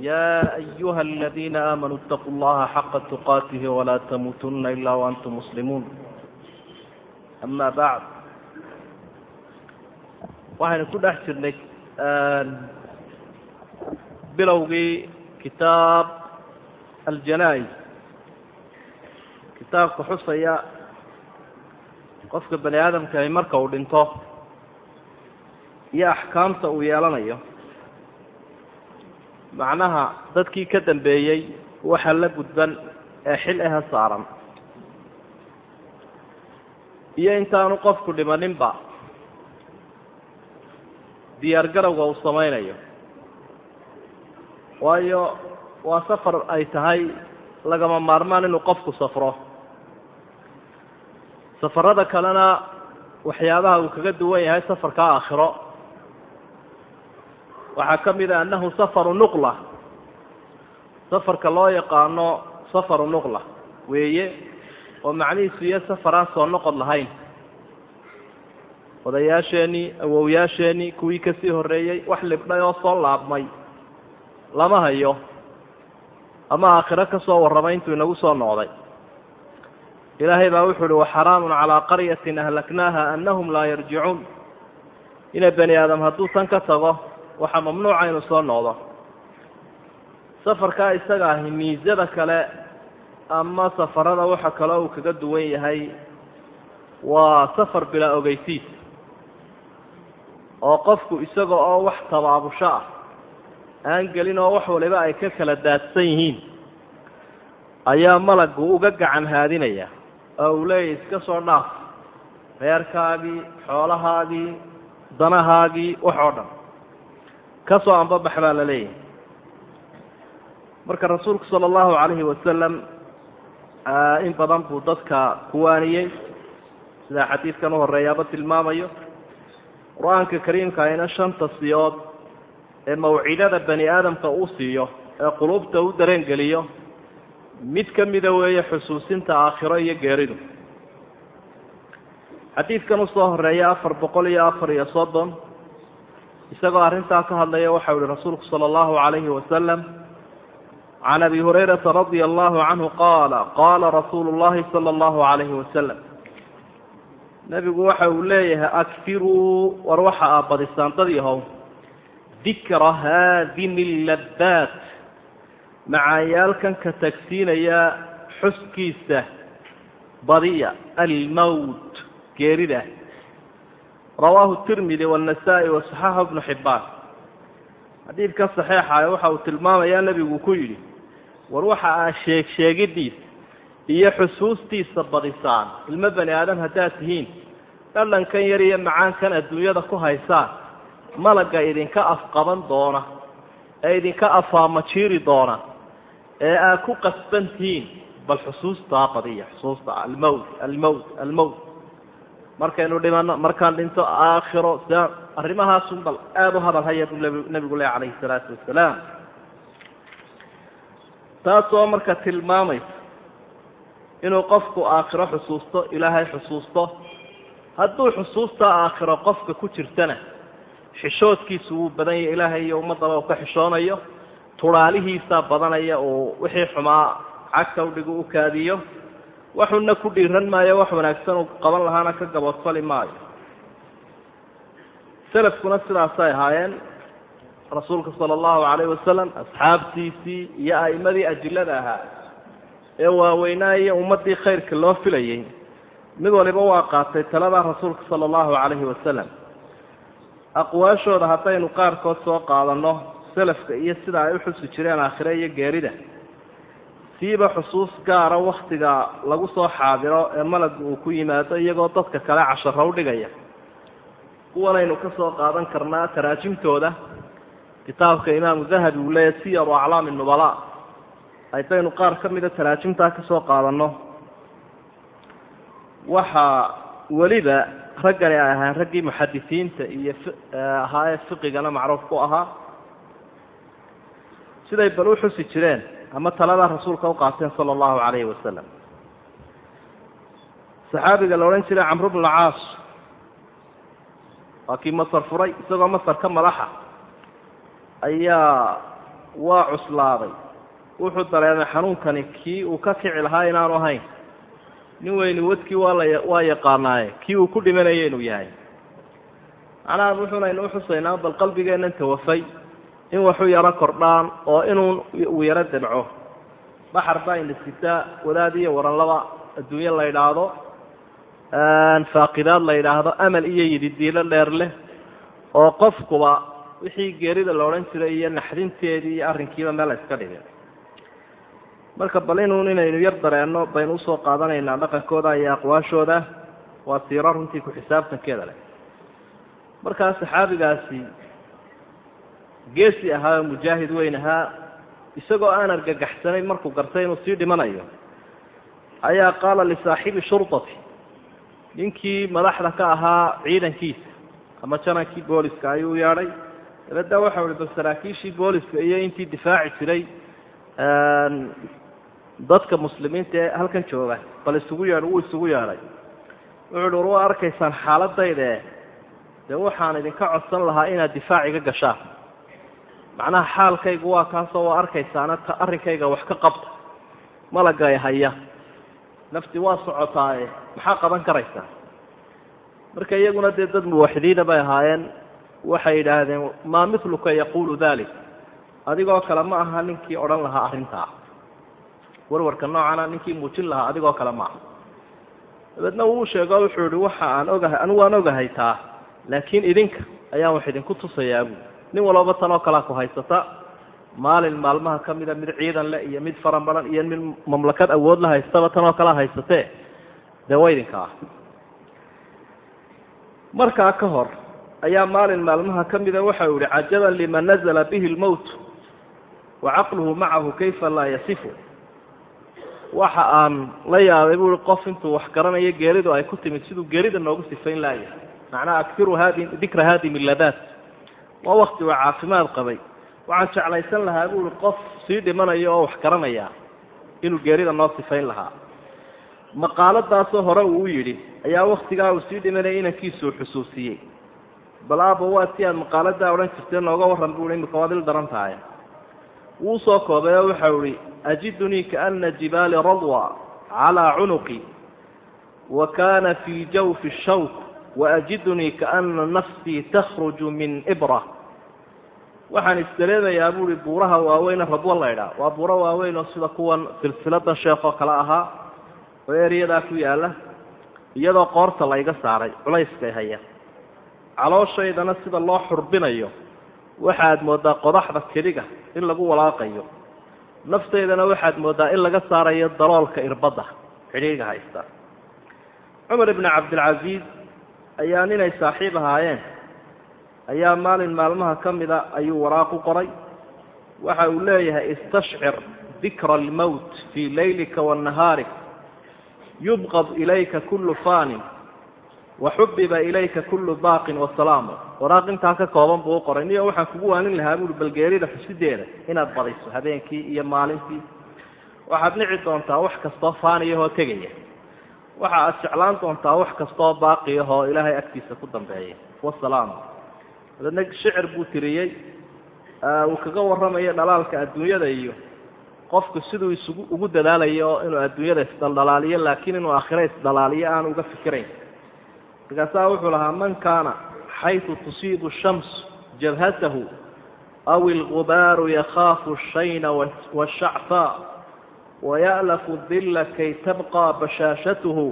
يا أيها الذين آمنوا اتقوا الله حق تقاته ولا تموتن إلا وأنتم مسلمون أما بعد waxaynu ku dhex jirnay bilowgii kitaab aljanaa-is kitaabka xusaya qofka bani aadamkahi marka uu dhinto iyo axkaamta uu yeelanayo macnaha dadkii ka dambeeyey waxa la gudban ee xil aha saaran. Iyo intaanu qofku dhimaninba diyaar garowga uu samaynayo. Waayo waa safar ay tahay lagama maarmaan inuu qofku safro. Safarada kalena waxyaabaha uu kaga duwan yahay safarka aakhiro waxaa ka mid a annahu safaru nuqla. Safarka loo yaqaano safaru nuqla weeye oo macnihiisu iyo safar aan soo noqod lahayn. Odayaasheenii awowyaasheenii kuwii ka sii horreeyey wax libdhay oo soo laabmay lama hayo ama aakhiro ka soo warramay intuu inagu soo noqday. Ilaahay baa wuxuu uhi waxaraamun calaa qaryatin ahlaknaaha anahum laa yarjicuun. Ina bani aadam hadduu tan ka tago waxaa mamnuuca inuu soo noqdo. Safarkaa isaga ahi miisada kale ama safarada waxa kale uu kaga duwan yahay waa safar bilaa ogeysiis. Oo qofku isaga oo wax tabaabusho ah aan gelin oo wax waliba ay ka kala daadsan yihiin ayaa malaggu uga gacan haadinaya. Oo uu leeyahy iska soo dhaaf reerkaagii xoolahaagii danahaagii wax oo dhan ka soo ambabax baa la leeyahay. Marka rasuulku sala allahu calayhi wasalam in badan buu dadka kuwaaniyey sidaa xadiidkan u horreeyaaba tilmaamayo. Qur'aanka kariimka ayna shanta siyood ee mawcidada bani aadamka uu siiyo ee qulubta u dareen geliyo mid ka mida weeye xusuusinta aakhiro iyo geeridu. Xadiidkan u soo horreeya afar boqol iyo afar iyo soddon isagoo arrintaa ka hadlaya waxau ihi rasuulku sala allahu calayhi wasalam can abi hurayrata radia allahu canhu qaala qaala rasuulu llahi sala allahu calayhi wasalam nebigu waxa uu leeyahay akfiruu war waxa aa badisaan dad yahow dikra haadimi laddaat macaanyaalkan ka tagsiinaya xuskiisa badiya almowt geerida rawaahu tirmidi waannasaa-i wasaxaaxu bnu xibbaan xadiidka saxiixa waxa uu tilmaamayaa nebigu ku yidhi war waxa aa sheeg sheegidiisa iyo xusuustiisa badisaan ilmo bani aadam haddaad tihiin. Dhadhankan yar iyo macaankan adduunyada ku haysaan malagga idinka afqaban doona ee idinka afaamajiiri doona ee aad ku qasban tihiin bal xusuustaa badiya xusuusta almowt almowt almowt markaynu dhimano markaan dhinto aakhiro s arrimahaasun bal aada u hadal haya buu nebigu leh calayhi salaatu wasalaam taasoo marka tilmaamaysa inuu qofku aakhiro xusuusto ilaahay xusuusto. Hadduu xusuusta aakhiro qofka ku jirtana xishoodkiisu wuu badan yahay ilaahay iyo ummaddaba uu ka xishoonayo. Turaalihiisaa badanaya uu wixii xumaa cagta udhigu u kaadiyo waxuna ku dhiiran maayo wax wanaagsan uu qaban lahaana ka gaboodfali maayo. Selafkuna sidaasay ahaayeen. Rasuulka sala allahu calayhi wasalam asxaabtiisii iyo a'imadii ajillada ahaa ee waaweynaa iyo ummaddii khayrka loo filayay mid waliba waa qaatay talada rasuulka sala allahu calayhi wasalam aqwaashooda haddaynu qaarkood soo qaadanno selafka iyo sida ay u xusi jireen aakhire iyo geerida siiba xusuus gaara wakhtiga lagu soo xaadiro ee malaggu uu ku yimaado iyagoo dadka kale casharo u dhigaya. Kuwanaynu ka soo qaadan karnaa taraajimtooda kitaabka imaamu dahabi uu leeyahy siyaru aclaami nubala haddaynu qaar ka mida talaajimtaa ka soo qaadanno. Waxaa weliba raggani ay ahaan raggii muxadisiinta iyo ahaa ee fiqigana macruuf ku ahaa. Siday bal u xusi jireen ama taladaa rasuulka u qaateen sala allahu calayhi wasalam saxaabiga la odhan jiray camru bnu caas waa kii masar furay isagoo masar ka madaxa. Ayaa waa cuslaaday. Wuxuu dareemay xanuunkani kii uu ka kici lahaa inaanu ahayn. Nin weyni wadkii waa yaqaanaaye. Kii uu ku dhimanaya inuu yahay. Macnaha wuxuunaynu uxusaynaa bal qalbigeennan tawafay in waxu yaro kordhaan oo inuu uu yaro dabco baxar baa ina sitaa wadaad iyo waranlaba adduunye la yidhaahdo faaqidaad la yidhaahdo amal iyo yididiilo dheer leh oo qofkuba wixii geerida la odhan jiray iyo naxdinteedii iyo arrinkiiba meel iska dhigay. Marka bal inuun inaynu yar dareenno baynu u soo qaadanaynaa dhaqankooda iyo aqwaashooda waa siiro runtii ku xisaabtankeeda leh. Markaa saxaabigaasi geesi ahaa mujaahid weyn ahaa isagoo aan argagaxsanayn markuu gartay inuu sii dhimanayo. Ayaa qaala lisaaxibi shurdati ninkii madaxda ka ahaa ciidankiisa ama janankii booliska ayuu yeedhay dabeedna waxau ihi bal saraakiishii booliska iyo intii difaaci jiray dadka muslimiinta ee halkan jooga bal isugu yeedh wuu isugu yeedhay wuxuu uhi war waa arkaysaan xaaladayde dee waxaan idinka codsan lahaa inaad difaac iga gashaan macnaha xaalkaygu waa kaasoo waa arkaysaana arrinkayga wax ka qabta. Malagay haya. Nafti waa socotaaye maxaa qaban karaysaa? Marka iyaguna dee dad muwaxidiina bay ahaayeen waxay yidhaahdeen maa miluka yaqulu dalik adigoo kale ma aha ninkii odhan lahaa arrintaa. Warwarka noocana ninkii muujin lahaa adigoo kale ma aha. Dabeedna wuu sheego wuxuu yihi waxa aan ogahay anigu waan ogahay taa laakiin idinka ayaan wax idinku tusayaa buui nin walbaba tanoo kalea ku haysata. Maalin maalmaha ka mida mid ciidan leh iyo mid faranbaran iyo mid mamlakad awood la haystaba tanoo kalea haysatee dee waa idinka ah. Markaa ka hor ayaa maalin maalmaha ka mida waxa uu yihi cajaban liman nazla bihi lmowt wa caqluhu macahu kayfa laa yasifu? Waxa aan la yaabay buui qof intuu wax garanayo geeridu ay ku timid siduu geerida noogu sifayn laaya macnaha akiru hadi dikra haadimi ladaat waa wakti uu caafimaad qabay. Waxaan jeclaysan lahaa buui qof sii dhimanayo oo wax garanaya. Inuu geerida noo sifayn lahaa. Maqaaladaasoo hore uu yidhi ayaa waktigaa uu sii dhimanayay inankiisuu xusuusiyey. Bal aaba waa si aad maqaaladaa odhan jirtee nooga warran buui imika waad il daran tahay. Wuu soo koobay oo waxau ihi ajidunii kaana jibaali radwa calaa cunuqi wa kana fii jawfi shawk waajidunii kaana nafsii takhruju min ibra waxaan isdareemayaa buui buuraha waaweyn radwo laydhaa waa buuro waaweyn oo sida kuwan silsiladan sheekoo kale ahaa oo eryadaa ku yaalla iyadoo qoorta la iga saaray culayskay haya calooshaydana sida loo xurbinayo waxaad mooddaa qodaxda keliga in lagu walaaqayo naftaydana waxaad mooddaa in laga saarayo daloolka irbadda xidhiiga haysta cumar ibni cabdilcasiis ayaa ninay saaxiib ahaayeen. Ayaa maalin maalmaha ka mida ayuu waraaq u qoray. Waxa uu leeyahay istashcir dikra almowt fii laylika wa yubqad ilayka kullu fanin waxubiba ilayka kullu baaqin wasalaamu waraaq intaa ka kooban buu u qoray. Niyo waxaan kugu waanin lahaa buui balgeerida xusideeda inaad badiso habeenkii iyo maalintii. Waxaad nici doontaa wax kastoo faaniyahoo tegaya waxa aad jeclaan doontaa wax kastoo baaqiyahoo ilaahay agtiisa ku dambeeya wasalaamu dabeedna shicir buu tiriyey uu kaga warramayo dhalaalka adduunyada iyo qofku siduu isugu ugu dadaalayo inuu adduunyada isdhaldhalaaliyo laakiin inuu aakhira isdhalaaliyo aan uga fikirayn. Markaasaa wuxuu lahaa man kaana xaytu tusiibu shams jabhatahu aw ilgubaaru yakhaafu shayna washacfaa waya'lafu dilla kay tabqa bashaashatuhu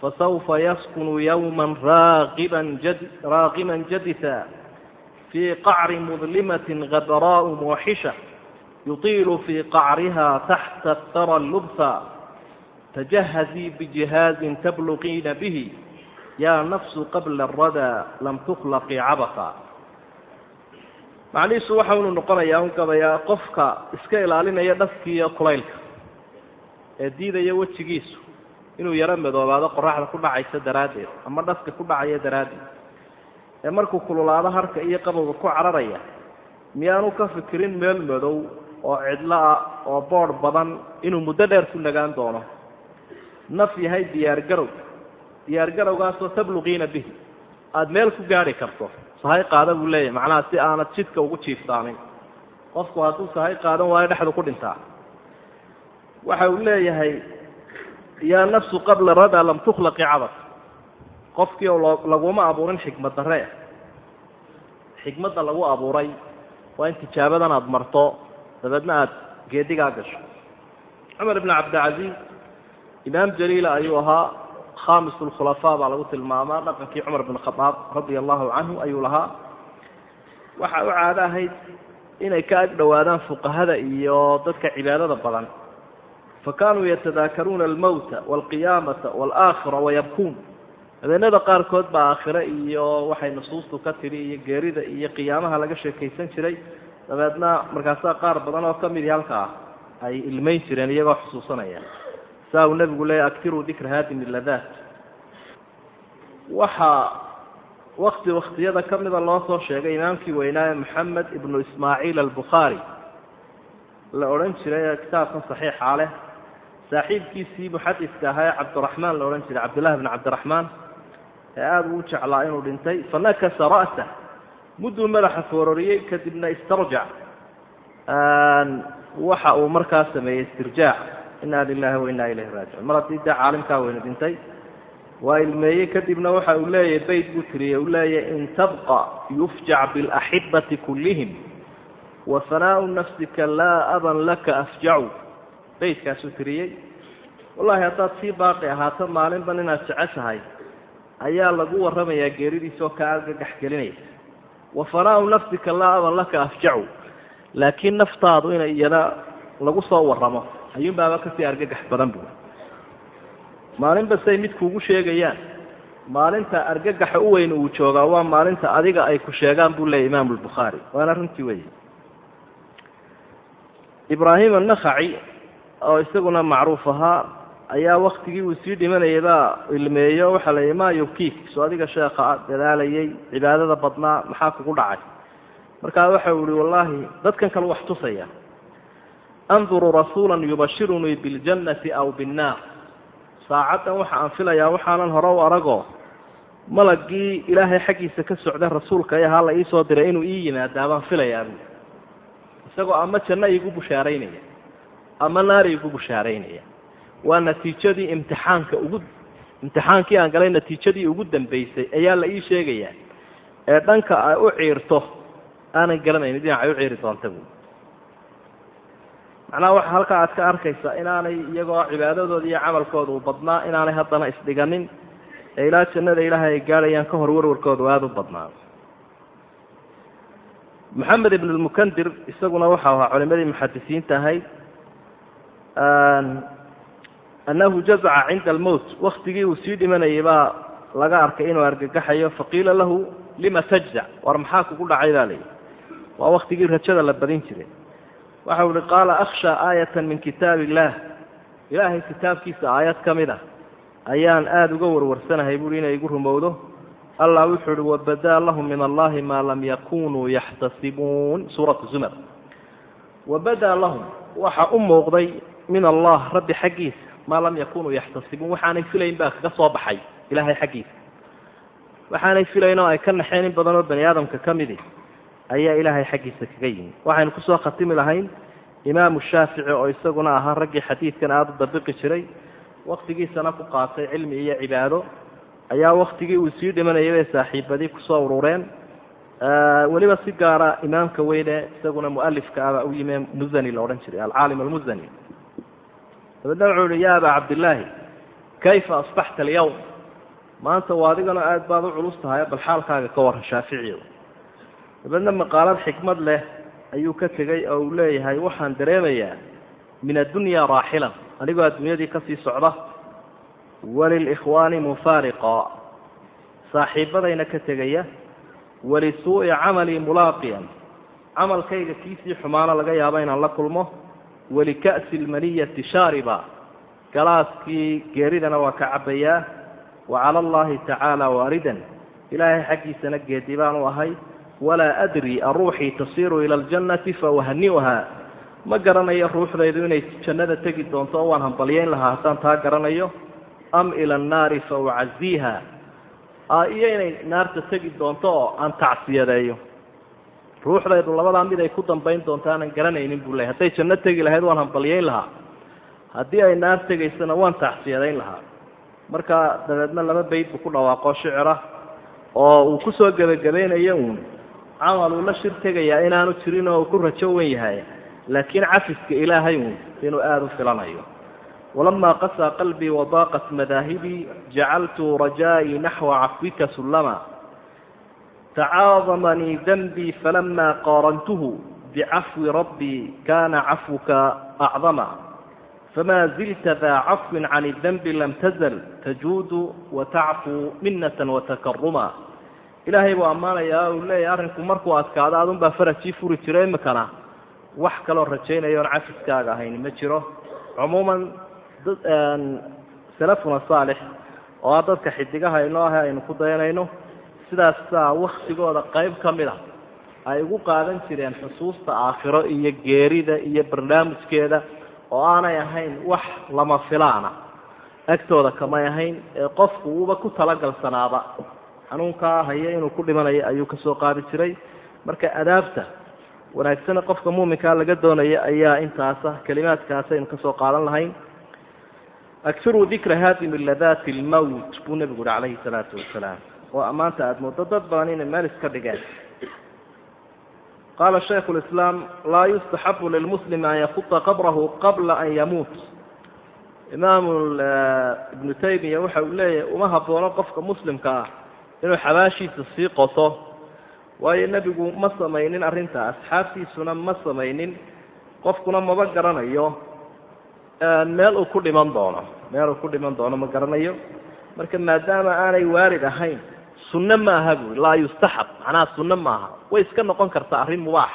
fasawfa yaskunu yowma raaqiman jadisa fii qacri mudlimatin gabraa'u mooxisha yuطiilu fii qacriha taxta tara lubha tajahazii bijihaazin tabluqiina bihi yaa nafsu qabla aradaa lam tukhlaqii cabasa macnihiisu waxa unu noqonayaa un gabayaa qofka iska ilaalinaya dhaskii iyo kulaylka ee diidaya wejigiisu inuu yaro madoobaado qoraxda ku dhacaysa daraaddeed ama dhaska ku dhacaya daraaddeed. Ee markuu kululaado harka iyo qabowga ku cararaya miyaanu ka fikirin meel madow oo cidlo ah oo boodh badan inuu muddo dheer ku nagaan doono. Naf yahay diyaargarow diyaargarowgaasoo tabluqiina bihi. Aada meel ku gaadhi karto sahay qaada buu leeyahay macnaha si aanad jidka ugu jiiftaamin qofku hadduu sahay qaadan waayo dhexdu ku dhintaa waxa uu leeyahay yaa nafsu qabla rada lam tukhlaqi cabad qofkii oo laguma abuurin xikmad darre xikmadda lagu abuuray waa in tijaabadan aada marto dabeedna aada geedigaa gasho. Cumar ibn cabdilcaziiz imaam jaliila ayuu ahaa khamis lkhulafaa baa lagu tilmaamaa dhaqankii cumar bn khadaab radia allahu canhu ayuu lahaa. Waxa u caado ahayd inay ka ag dhowaadaan fuqahada iyo dadka cibaadada badan fa kaanuu yatadaakaruuna almowta walqiyaamata walaakhira wayabkuun habeenada qaarkood baa aakhire iyo waxay nusuustu ka tidhi iyo geerida iyo qiyaamaha laga sheekaysan jiray dabeedna markaasaa qaar badan oo ka midii halkaa ay ilmayn jireen iyagoo xusuusanaya saa uu nebigu leeyahy aktiruu dikra haadimi ladaat waxaa wakti waktiyada ka mida loo soo sheegay imaamkii weynaaye moxamed ibnu ismaaciil albukhaari la odhan jiray ee kitaabkan saxiixa leh saaxiibkiisii muxadiska ahaa ee cabdiraxmaan la odhan jiray cabdillahi bn cabdiraxmaan ee aada uu jeclaa inuu dhintay fanakasa ra'sa. Mudduu madaxa foororiyey kadibna istarjac. Waxa uu markaa sameeyey istirjaac. Inaa lilahi wa inaa ilayhi raajicuun. Mar haddii dee caalimkaa weyne dhintay waa ilmeeyey kadibna waxa uu leeyahay bayt buu tiriyey uu leeyahay in tabqa yufjac biاlaxibati kullihim wa fanaau nafsika laa aban laka afjacu baytkaasuu tiriyey. Wallahi haddaad sii baaqi ahaato maalinban inaad jeceshahay ayaa lagu warramayaa geeridiisoo kaa argagax gelinaysa wa fanaau nafsika laa aban laka afjacu. Laakiin naftaadu ina iyana lagu soo warramo ayuunbaaba ka sii argagax badan bu maalinba say mid kuugu sheegayaan maalinta argagaxa u weyn uu joogaa waa maalinta adiga ay ku sheegaan buu leeyay imaamu lbukhaari waana runtii wey ibraahim annakhaci oo isaguna macruuf ahaa ayaa waktigii uu sii dhimanayay baa ilmeeyo waxaa la yihi ma yubkiik soo adiga sheekha dadaalayay cibaadada badnaa maxaa kugu dhacay? Markaa waxa uu ihi wallaahi dadkan kale wax tusaya anduru rasuula yubashirunii biاljannati aw biاnnaar saacaddan waxa aan filayaa waxaanan hore u aragoo malagii ilaahay xaggiisa ka socda rasuulka ee ahaa la iisoo diray inuu ii yimaadaa baan filayaa isagoo ama janno iigu bushaaraynaya ama naar iigu bushaaraynaya. Waa natiijadii imtixaanka ugu imtixaankii aan galay natiijadii ugu dambaysay ayaa la ii sheegayaa. Ee dhanka ay u ciirto aanan garanayni dhinacay u ciiri doonta bu macnaha waxa halkaa aad ka arkaysaa inaanay iyagoo cibaadadooda iyo camalkooda uu badnaa inaanay haddana isdhiganin ee ilaa jannada ilaahay ay gaadhayaan ka hor warwarkooda aada u badnaa maxamed ibn lmukandir isaguna waxau ahaa culimadii muxadisiinta ahayd annahu jazaca cinda almowt waktigii uu sii dhimanayay baa laga arkay inuu argagaxayo faqiila lahu lima tajzac war maxaa kugu dhacay baa layihi waa waktigii rajada la badin jiray. Waxa u ihi qaala akhshaa aayatan min kitaab illaah ilaahay kitaabkiisa aayad ka mid a ayaan aada uga warwarsanahay buui inay igu rumowdo allah wuxuu uhi wabadaa lahum min allahi maa lam yakunuu yaxtasibuun. Suuratu zumar. Wabadaa lahum waxa u muuqday min allah rabbi xaggiisa maa lam yakunuu yaxtasibuun. Waxaanay filayn baa kaga soo baxay ilaahay xaggiisa waxaanay filayn oo ay ka naxeen in badan oo bani aadamka ka midi ayaa ilaahay xaggiisa kaga yimi. Waxaynu ku soo khatimi lahayn imaamu shaafici oo isaguna ahaa raggii xadiidkan aada u dabiqi jiray waktigiisana ku qaatay cilmi iyo cibaado ayaa waktigii uu sii dhimanayay bay saaxiibadii ku soo urureen. Weliba si gaara imaamka weyne isaguna mualifka abaa u yimi muzani la odhan jiray alcaalim almuzani dabeedna wuxuu ihi ya aba cabdillaahi kayfa asbaxta alyawm? Maanta waa adigana aada baad u culus tahay bal xaalkaaga ka waran shaaficiyo dabeedna maqaalad xikmad leh ayuu ka tegey oo uu leeyahay waxaan dareemayaa min addunya raaxilan anigoo adduunyadii ka sii socda walilikhwaani mufaariqa. Saaxiibadayna ka tegaya walisuu'i camalii mulaaqiyan camalkayga kiisii xumaana laga yaabo inaan la kulmo walika'si lmaniyati shaariba galaaskii geeridana waa ka cabbayaa wa cala allahi tacaala waaridan ilaahay xaggiisana geedi baan u ahay walaa adri aruuxii tasiiru ila aljannati fawahni'uhaa ma garanayo ruuxdaydu inay jannada tegi doonto oo waan hambalyayn lahaa haddaan taa garanayo am ila annaari fa ucaziiha iyo inay naarta tegi doonto oo aan tacsiyadeeyo ruuxdaydu labadaa mid ay ku dambayn doonto aanan garanaynin buu leeyay hadday janno tegi lahayd waan hambalyayn lahaa. Haddii ay naar tegaysana waan tacsiyadayn lahaa. Marka dabeedna laba bayd buu ku dhawaaqo shicira oo uu ku soo gebagabaynayo uun. Camal uu la shir tegayaa inaanu jirin oo uu ku rajo wen yahay. Laakiin cafiska ilaahay uun inuu aada u filanayo. Walamaa qasaa qalbii wadaaqat madaahibii jacaltu rajaa'ii naxwa cafwika sullama tacaadamanii danbii falamaa qaarantuhu bicafwi rabbii kana cafwuka acdama fma zilta daa cafwin can اdanbi lam tazl tajuudu watacfuu minata watakaruma ilaahay buu ammaanayaa uu leeyahy arrinku markuu adkaado adun baa farajii furi jiro imikana wax kaloo rajaynaya oon cafiskaaga ahayn ma jiro cumuuman salafuna saalix oo ah dadka xidigaha inoo ahe aynu ku dayanayno sidaasaa waktigooda qayb ka mid a ay ugu qaadan jireen xusuusta aakhiro iyo geerida iyo barnaamijkeeda oo aanay ahayn wax lama filaana. Agtooda kamay ahayn ee qofku uuba ku talagalsanaaba. Xanuunkaa haya inuu ku dhimanayo ayuu ka soo qaadi jiray. Marka adaabta wanaagsane qofka muuminkaa laga doonaya ayaa intaasa kelimaadkaas aynu ka soo qaadan lahayn. Akiruu dikra haadimi ladaati lmowt buu nebigu uhi calayhi salaatu wasalaam oo ammaanta aada moodo dad badan inay meel iska dhigeen. Qaala shaykhu lislaam laa yustaxabu lilmuslimi an yafuta qabrahu qabla an yamuut imaamu ibnu taymiya waxa uu leeyahay uma haboono qofka muslimka ah inuu xabaashiisa sii qoto waayo nebigu ma samaynin arrinta asxaabtiisuna ma samaynin qofkuna maba garanayo meel uu ku dhiman doono meel uu ku dhiman doono ma garanayo. Marka maadaama aanay waarid ahayn sunne ma aha buui laa yustaxab macnaha sunne maaha. Way iska noqon kartaa arrin mubaax.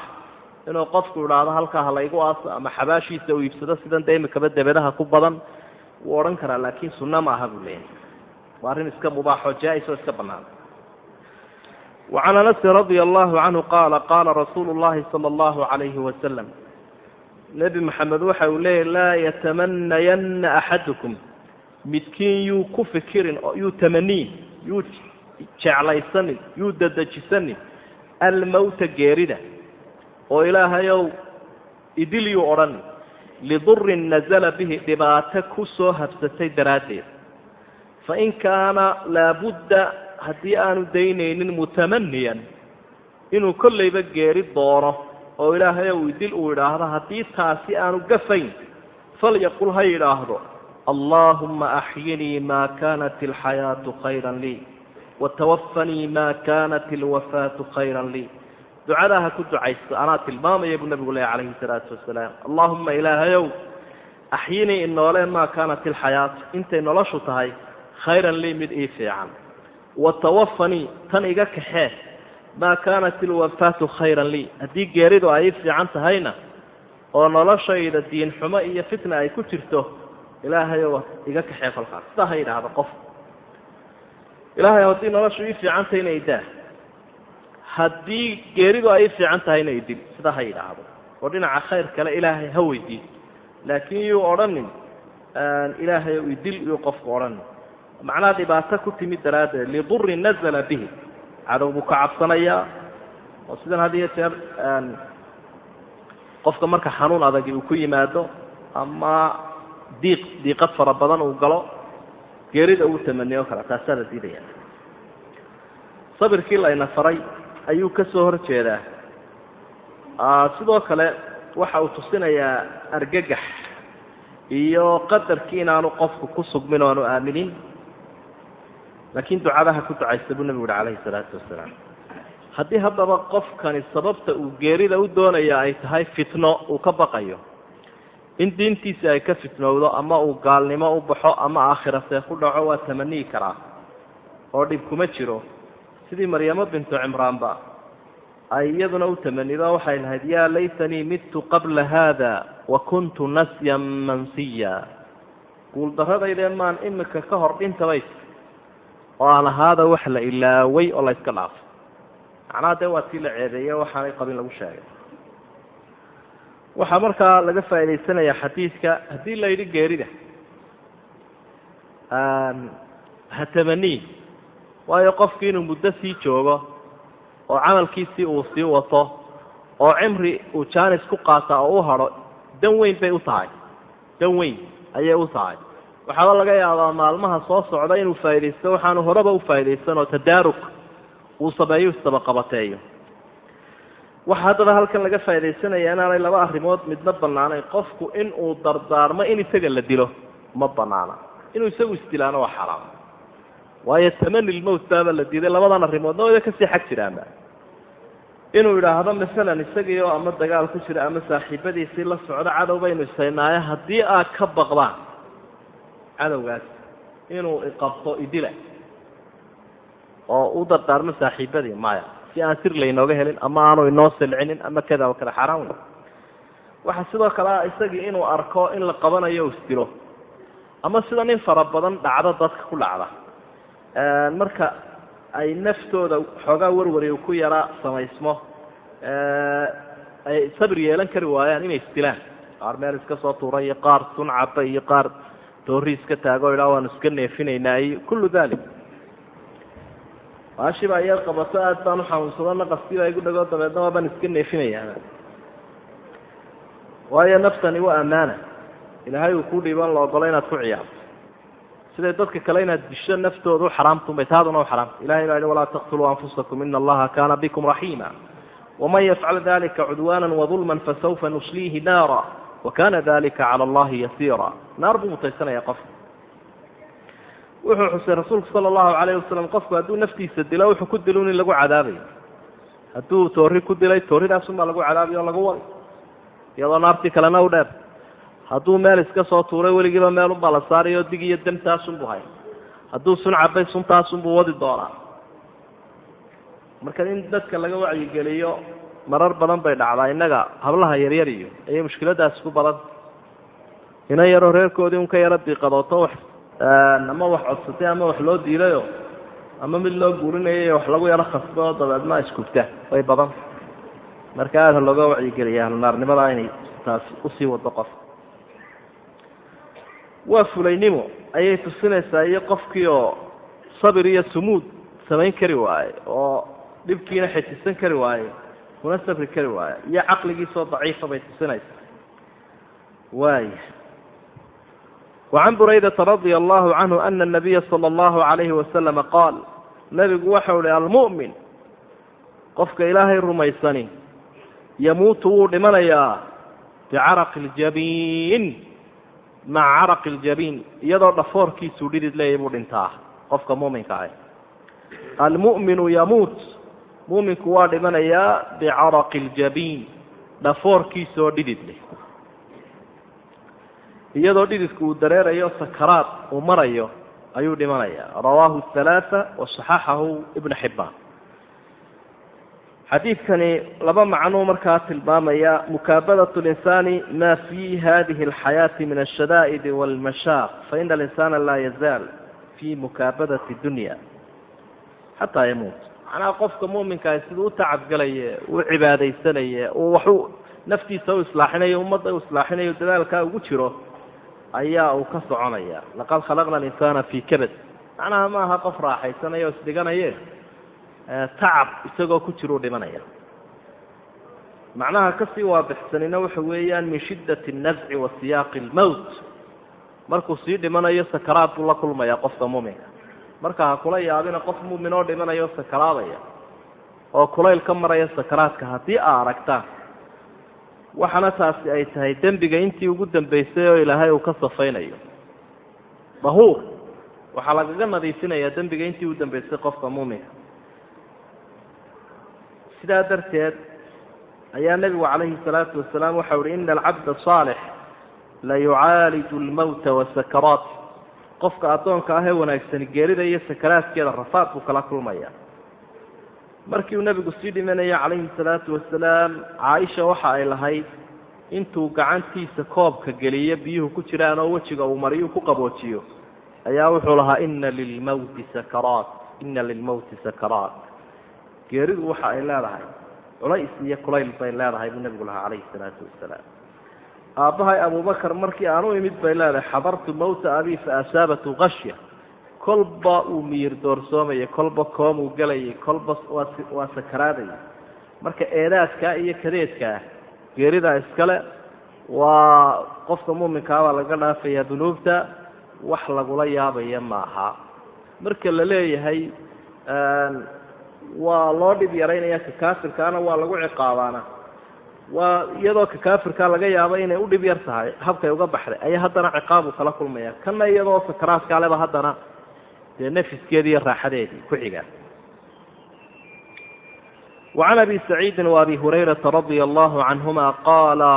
Inuu qofku idhaahdo halkaa halaygu aaso ama xabaashiisa uu iibsado sidan dee imikaba debedaha ku badan wuu odhan karaa laakiin sunne ma aha buu leeyahy waa arrin iska mubaax oo jaa-is oo iska banaan wacan anasin radia allahu canhu qaala qaala rasuulu llahi sala allahu calayhi wasalam nebi maxamed waxa uu leeyahy laa yatamanayanna axadukum. Midkiin yuu ku fikirin yuu tamaniin yuu jeclaysanin yuu dadejisanin almowta geerida oo ilaahayow idil yuu odhan lidurin nazala bihi dhibaato ku soo habsatay daraaddeed. Fain kaana laabudda haddii aanu daynaynin mutamaniyan inuu kollayba geeri doono oo ilaahayow idil uu idhaahdo haddii taasi aanu gafayn falyaqul ha yidhaahdo allahuma axyinii maa kaanat alxayaatu khayran lii watawafanii maa kaanat alwafaatu khayran lii ducadaa ha ku ducaysto anaa tilmaamaya buu nabigu leeya calayhi salaatu wasalaam allahuma ilaahayow axyinii inoolee maa kaanat ilxayaatu intay noloshu tahay khayran lii mid ii fiican watawafanii tan iga kaxee maa kaanat ilwafaatu khayran lii haddii geeridu ay ii fiican tahayna oo noloshayda diin xumo iyo fitna ay ku jirto ilaahayow iga kaxee kolkaas sidaa ha yidhaahdo qof ilaahay haddii noloshu ii fiican tahayna idaa haddii geeridu ay ii fiican tahayna idil sidaa ha yidhaahdo. Oo dhinaca khayr kale ilaahay ha weydiiso laakiin yuu odhanin ilaahayow idil yuu qofku odhanin. Macnaha dhibaato ku timid daraaddeed lidurin nazala bihi. Cadow buu ka cabsanayaa. Oo sidan had iyo jeer qofka marka xanuun adagi uu ku yimaado ama diiq diiqad fara badan uu galo geerida uu tamaniyo o kale taasaa la diidaya sabirkii layna faray ayuu ka soo hor jeedaa. Sidoo kale waxa uu tusinayaa argagax iyo qadarkii inaanu qofku ku sugmin o aaminin. Laakiin ducadaha ku ducaysta buu nebigu uhi calayhi salaatu wasalaam haddii haddaba qofkani sababta uu geerida u doonaya ay tahay fitno uu ka baqayo in diintiisi ay ka fitnowdo ama uu gaalnimo u baxo ama aakhira seef u dhaco waa tamaniyi karaa oo dhib kuma jiro. Sidii maryamo bintu cimraanba ay iyaduna u tamanido waxay lahayd yaa laytanii midtu qabla haada wa kuntu nasyan mansiya. Guuldaradayde maan imika ka hor dhintabay oo aan ahaada wax la ilaaway oo la yska dhaafay macnaha dee waa tii la ceebeeye waxaanay qabin lagu sheegay waxaa markaa laga faa'idaysanayaa xadiidka haddii la yidhi geerida. Ha tamanii waayo qofki inuu muddo sii joogo oo camalkiisii uu sii wato oo cimri uu jaanis ku qaata oo u hadho dan weyn bay u tahay. Dan weyn ayay u tahay. Waxaaba laga yaabaa maalmaha soo socda inuu faa'idaysto waxaanu horeba u faa'idaysan oo tadaarug uu sameeyo isdabaqabateeyo waxaa haddaba halkan laga faaidaysanaya inaanay laba arrimood midna banaanayn qofku in uu dardaarmo in isaga la dilo ma banaana inuu isagu isdilaano waa xaraam. Waayo tamani lmowt baaba la diiday labadan arrimoodna wayba ka sii xag jiraanba inuu idhaahdo masalan isagii oo ama dagaal ku jira ama saaxiibadiisii la socdo cadow baynu isaynaayo haddii aad ka baqdaan cadowgaas inuu iqabto idila oo u dardaarmo saaxiibadii maya si aan sir laynooga helin ama aanu inoo silcinin ama kada o kada xaaraan wey waxaa sidoo kale ah isagii inuu arko in la qabanayo isdilo ama sida nin fara badan dhacdo dadka ku dhacda. Marka ay naftooda xoogaa warwari ku yara samaysmo ay sabir yeelan kari waayaan inay isdilaan qaar meel iska soo tuura iyo qaar suncaba iyo qaar doori iska taago o idhaa waanu iska neefinaynaa iyo kullu dalik baashibaa yar qabato aad baan uxanuunsado naqaskiibaa igu dhagoo dabeedna waa baan iska neefinayaa. Waayo naftani waa ammaana. Ilaahay uu ku dhiiban la ogolo inaad ku ciyaarto. Siday dadka kale inaad disho naftooda u xaraamtunbay taaduna u xaraamta ilahay baa yihi walaa taqtuluu anfusakum ina allaha kaana bikum raxiima waman yafcal dalika cudwaana wadulma fasawfa nusliihi naara wakana dalika cala allahi yasiira. Naar buu mutaysanaya qofka wuxuu xusay rasuulku sala allahu calayhi wasalam qofku hadduu naftiisa dilo wuxuu ku dilun in lagu cadaabayo hadduu toori ku dilay tooridaasumbaa lagu cadaabayo o lagu wari iyadoo naartii kalena u dheer. Hadduu meel iska soo tuuray weligiiba meelunbaa la saarayo dig iyo demtaasunbuu hay hadduu sun cabay suntaasunbuu wadi doonaa. Marka in dadka laga wacyigeliyo marar badan bay dhacdaa. Innaga hablaha yaryar iyo ayay mushkiladaasi ku badan ina yaroo reerkoodii un ka yaro diiqadooto wax ama wax codsatay ama wax loo diidayo ama mid loo guurinayo wax lagu yaro khasbo oo dabeedna iskugta way badan. Marka aada looga wacyigeliya ahlunaarnimadaa inay taasi u sii wado qof. Waa fulaynimo ayay tusinaysaa iyo qofkii oo sabir iyo sumuud samayn kari waaye oo dhibkiina xejisan kari waaye kuna sabri kari waaye iyo caqligiisoo daciifa bay tusinaysaa. Waaya wacan buraydata radi allahu canhu ana anabiya sala allahu calayhi wasalama qaal nebigu waxau ihi almu'min qofka ilaahay rumaysani yamuutu wuu dhimanayaa bicaraqi iljabiin maca caraqi iljabiin iyadoo dhafoorkiisuu dhidid leeyahy buu dhintaa qofka muminka ah almu'minu yamuut mu'minku waa dhimanayaa bicaraqi iljabiin dhafoorkiisoo dhidid leh iyadoo dhididku uu dareerayo sakaraad uu marayo ayuu dhimanaya rawaahu halaaa wasaxaxahu ibnu xibbaan xadiidkani laba macnuu markaa tilmaamaya mukaabadat linsaani maa fi hadihi alxayaati min alshadaa'id waalmashaaq faina alinsaana laa yazaal fi mukaabadati dunya. Xataa yamuut macnaha qofka muminkaah siduu u tacabgelaye u cibaadaysanaye uu waxu naftiisa u islaaxinayo ummadda u islaaxinayo dadaalkaa ugu jiro ayaa uu ka soconaya laqad khalaqna alinsaana fii kabad. Macnaha ma qof raaxaysanaya oo isdhiganaye tacab isagoo ku jiruu dhimanaya. Macnaha ka sii waadixsanina waxa weeyaan min shiddati annazci wa siyaaqi almowt markuu sii dhimanayo sakaraad buu la kulmayaa qofka muuminka. Marka ha kula yaabina qof muumin oo dhimanaya oo sakaraadaya oo kulayl maraya sakaraadka haddii aa aragtaan waxaana taasi ay tahay dembiga intii ugu dambaysay oo ilaahay uu ka safaynayo. Dahuur waxaa lagaga nadiifinayaa dembiga intii ugu dambaysay qofka muuminka. Sidaa darteed ayaa nebigu calayhi salaatu wasalaam waxau uhi ina alcabda saalix la yucaaliju lmowta wasakaraat qofka addoonka ah ee wanaagsani geerida iyo sakaraadkeeda rafaad buu kala kulmaya markii uu nebigu sii dhimanaya calayhi salaatu wasalaam caaisha waxa ay lahayd intuu gacantiisa koobka geliyo biyuhu ku jiraan oo wejiga uu mariyu ku qaboojiyo. Ayaa wuxuu lahaa ina lilmawti sakaraat ina lilmawti sakaraat. Geeridu waxa ay leedahay culays iyo kulayl bay leedahay buu nebigu lahaa calayhi salaatu wasalaam aabbahay abubakar markii aan u imid bay leedahay xadartu mawta abi fa asaabatu kashya kolba uu miyir doorsoomayay kolba koomuu gelayay kolba waa sakaraadayay marka eedaadkaa iyo kadeedkaa geeridaa iskale waa qofka muuminkaabaa laga dhaafayaa dunuubta wax lagula yaabaya maaha. Marka la leeyahay waa loo dhib yaraynaya ka kaafirkaana waa lagu ciqaabaana. Waa iyadoo ka kaafirkaa laga yaabo inay u dhib yar tahay habkay uga baxday ayaa haddana ciqaabu kala kulmaya. Kana iyadoo sakaraadkaaleba haddana dee nafiskeedii iyo raaxadeedii ku xigaan wacan abi saciidin wa abi hurayrata radia allahu canhuma qaala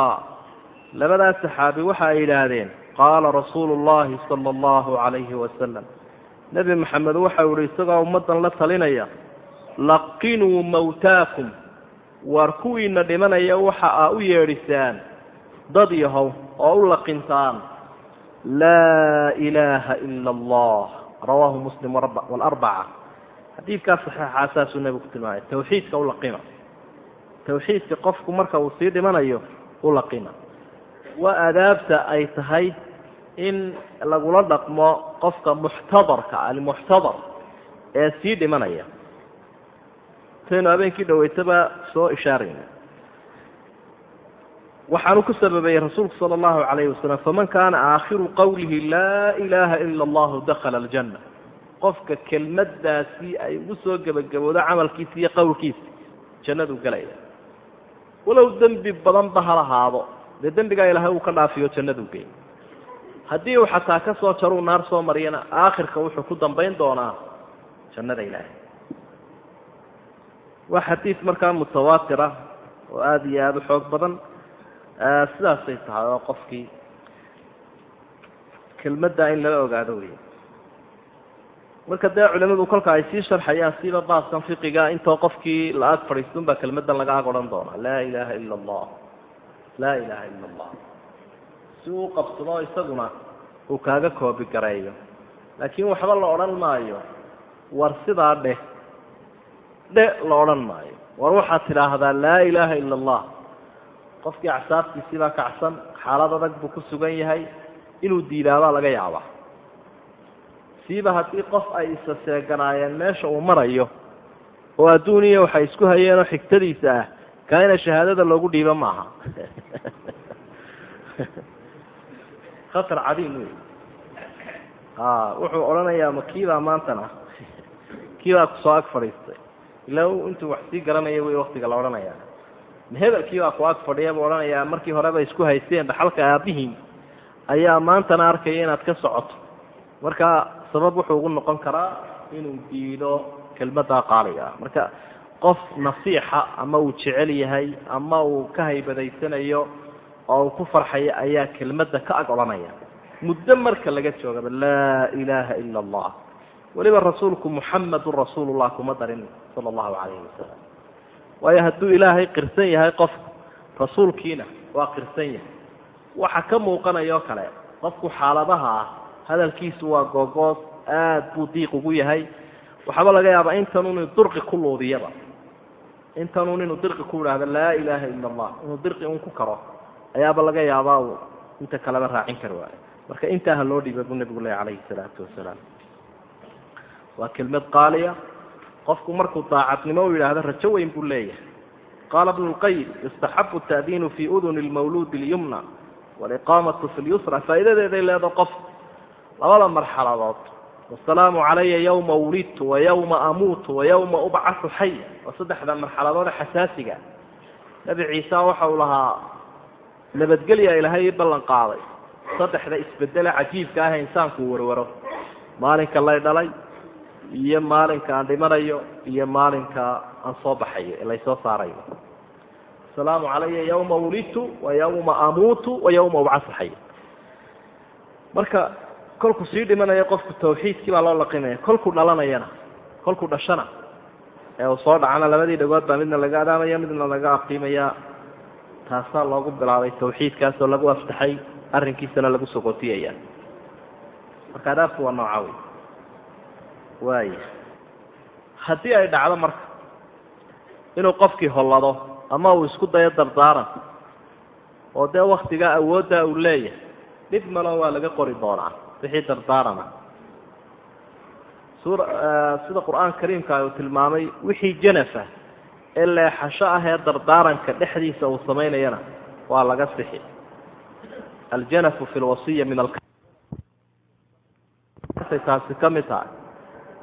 labadaas saxaabi waxa ay yidhaahdeen qaala rasuulu llahi sala allahu calayhi wasalam nebi maxamed waxau yihi isagoo ummaddan la talinaya laqinuu mawtaakum waar kuwiina dhimanaya waxa aa u yeedhisaan dad yahow oo u laqintaan laa ilaaha ila allah rawaahu muslim walarbaca xadiidkaa saxiixaa saasuu nebigu tilmaamay tawxiidka u laqima tawxiidka qofku marka uu sii dhimanayo u laqima waa adaabta ay tahay in lagula dhaqmo qofka muxtadarka almuxtadar ee sii dhimanaya. Taynu habeenkii dhaweytaba soo ishaarayna waxaanu ku sababayey rasuulku sala allahu calayhi wasalam faman kaana aakhiru qawlihi laa ilaaha ila allahu dakhala aljanna. Qofka kelmaddaasi ay ugu soo gebagaboodo camalkiisa iyo qowlkiisa jannaduu gelaya walow dembi badanba ha lahaado dee dembigaa ilaahay uu ka dhaafiyo jannaduu geey haddii uu xataa ka soo jaruu naar soo mariyana aakhirka wuxuu ku dambayn doonaa jannada ilaahay. Waa xadiid markaa mutawaatir ah oo aada iyo aada u xoog badan sidaasay tahay oo qofkii kelmaddaa in lala ogaado wey marka dee culimadu kolka ay sii sharxayaan siba baaskan fiqiga intoo qofkii la ag fadhiistun baa kelmaddan laga ag odhan doonaa. Laa ilaaha ila allah laa ilaaha ila allah si uu qabsado isaguna uu kaaga koobi gareeyo. Laakiin waxba la odhan maayo. War sidaa dheh. Dhe la odhan maayo. War waxaad tidhaahdaa laa ilaaha ila allah qofkii acsaabtiisibaa kacsan xaalad adag buu ku sugan yahay inuu diidaabaa laga yaabaa. Siiba haddii qof ay isa seeganaayeen meesha uu marayo oo adduuniya waxay isku hayeenoo xigtadiisa ah kaa ina shahaadada loogu dhiibo maaha. Khatar cadiim wey wuxuu odhanayaa ma kiibaa maantana? Kiibaa ku soo ag fadhiistay? Ilaa intuu wax sii garanaya wey waktiga la odhanaya ma hebelkiibaa ku ag fadhiya buu odhanayaa markii horeba isku haysteen dhaxalka aabihiin ayaa maantana arkaya inaad ka socoto. Marka sabab wuxuu ugu noqon karaa inuu diido kelmaddaa qaaliga. Ah marka qof nasiixa ama uu jecel yahay ama uu ka haybadaysanayo oo uu ku farxayo ayaa kelmadda ka ag odhanaya. Muddo marka laga joogaba laa ilaaha ila allah. Weliba rasuulku muxamadun rasuulullah kuma darin sala allahu calayhi wasalam waayo hadduu ilaahay qirsan yahay qofku rasuulkiina waa qirsan yahay. Waxa ka muuqanayoo kale qofku xaaladaha ah hadalkiisu waa googoos aad buu diiq ugu yahay. Waxaaba laga yaabaa intanun inuu dirqi ku luudiyaba. Intanun inuu dirqi ku idhaahdo laa ilaaha ila allah inuu dirqi un ku karo ayaaba laga yaabaa uu inta kaleba raacin kari waayo. Marka intaa ha loo dhiiba buu nebigu leh calayhi salaatu wasalaam. Waa kelmad qaaliya qofku markuu daacadnimo u yidhaahdo rajo weyn buu leeyahay. Qaala bnu lqayim yustaxabu taadiinu fii uduni lmawluudi lyumna waliqaamatu fi lyusra faa'iidadeeday leedo qof labada marxaladood. Wasalaamu calaya yawma wulidtu wa yawma amuutu wa yawma ubcasu xaya waa saddexda marxaladoode xasaasiga. Nebi ciise waxa uu lahaa nabadgelya ilaahay ii ballan qaaday. Saddexda isbedele cajiibka ah insaanku warwaro. Maalinka lay dhalay iyo maalinka aan dhimanayo iyo maalinka aan soo baxayo ee laysoo saarayo. Asalaamu calaya yawma wulidtu wa yawma amuutu wa yawma ubcasu xaya marka kolkuu sii dhimanayo qofku tawxiidkii baa loo laqimaya kolkuu dhalanayana kolkuu dhashana ee uu soo dhacana labadii dhagood baa midna laga adaamaya midna laga aqiimaya. Taasaa loogu bilaabay tawxiidkaasoo lagu aftaxay arrinkiisana lagu sogotiyaya marka adaabku waa nooca wey waaya haddii ay dhacdo marka inuu qofkii hollado ama uu isku dayo dardaaran oo dee waktigaa awooddaa uu leeyahay dhib malo waa laga qori doonaa wixii dardaarana. Sida qur'aanka kariimka uu tilmaamay wixii janafa ee leexasho ah ee dardaaranka dhexdiisa uu samaynayana waa laga sixi aljanafu fi lwasiya min taasi ka mid tahay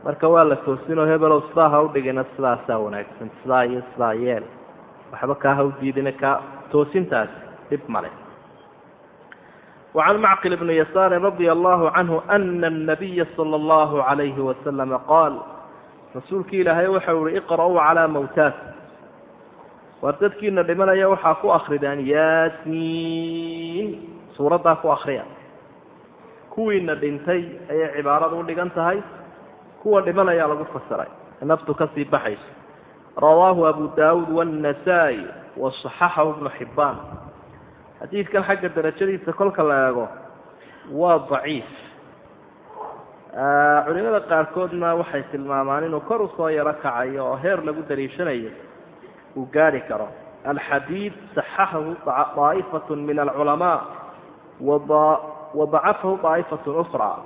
marka waa la toosinoo hebelow sidaa ha udhigina sidaasaa wanaagsan sidaa iyo sidaa yeel waxba kaa ha u diidina kaa toosintaasi dhib male وعن معقل بن يسار رضي الله عنه أن النبي صلى الله عليه وسلم قال رasuulki ilaahay waxa uhi اقرأوا عalى mوtاكم waar dadkiina dhimanaya waxaa ku akridaan yaasiin suuraddaa ku akriya kuwiina dhintay ayay cibaaradu u dhigan tahay kuwa dhimanayaa lagu fasiray naftu kasii baxayso rawaahu abu daawuud والنasaaئي وصaxaxahu بnu xibaan xadiidkan xagga darajadiisa kolka la eego waa daciif culimada qaarkoodna waxay tilmaamaan inuu kor usoo yaro kacayo oo heer lagu daliishanayo uu gaari karo alxadiid saxaxahu daa'ifat min alculamaa wadacafahu daa'ifat ukraa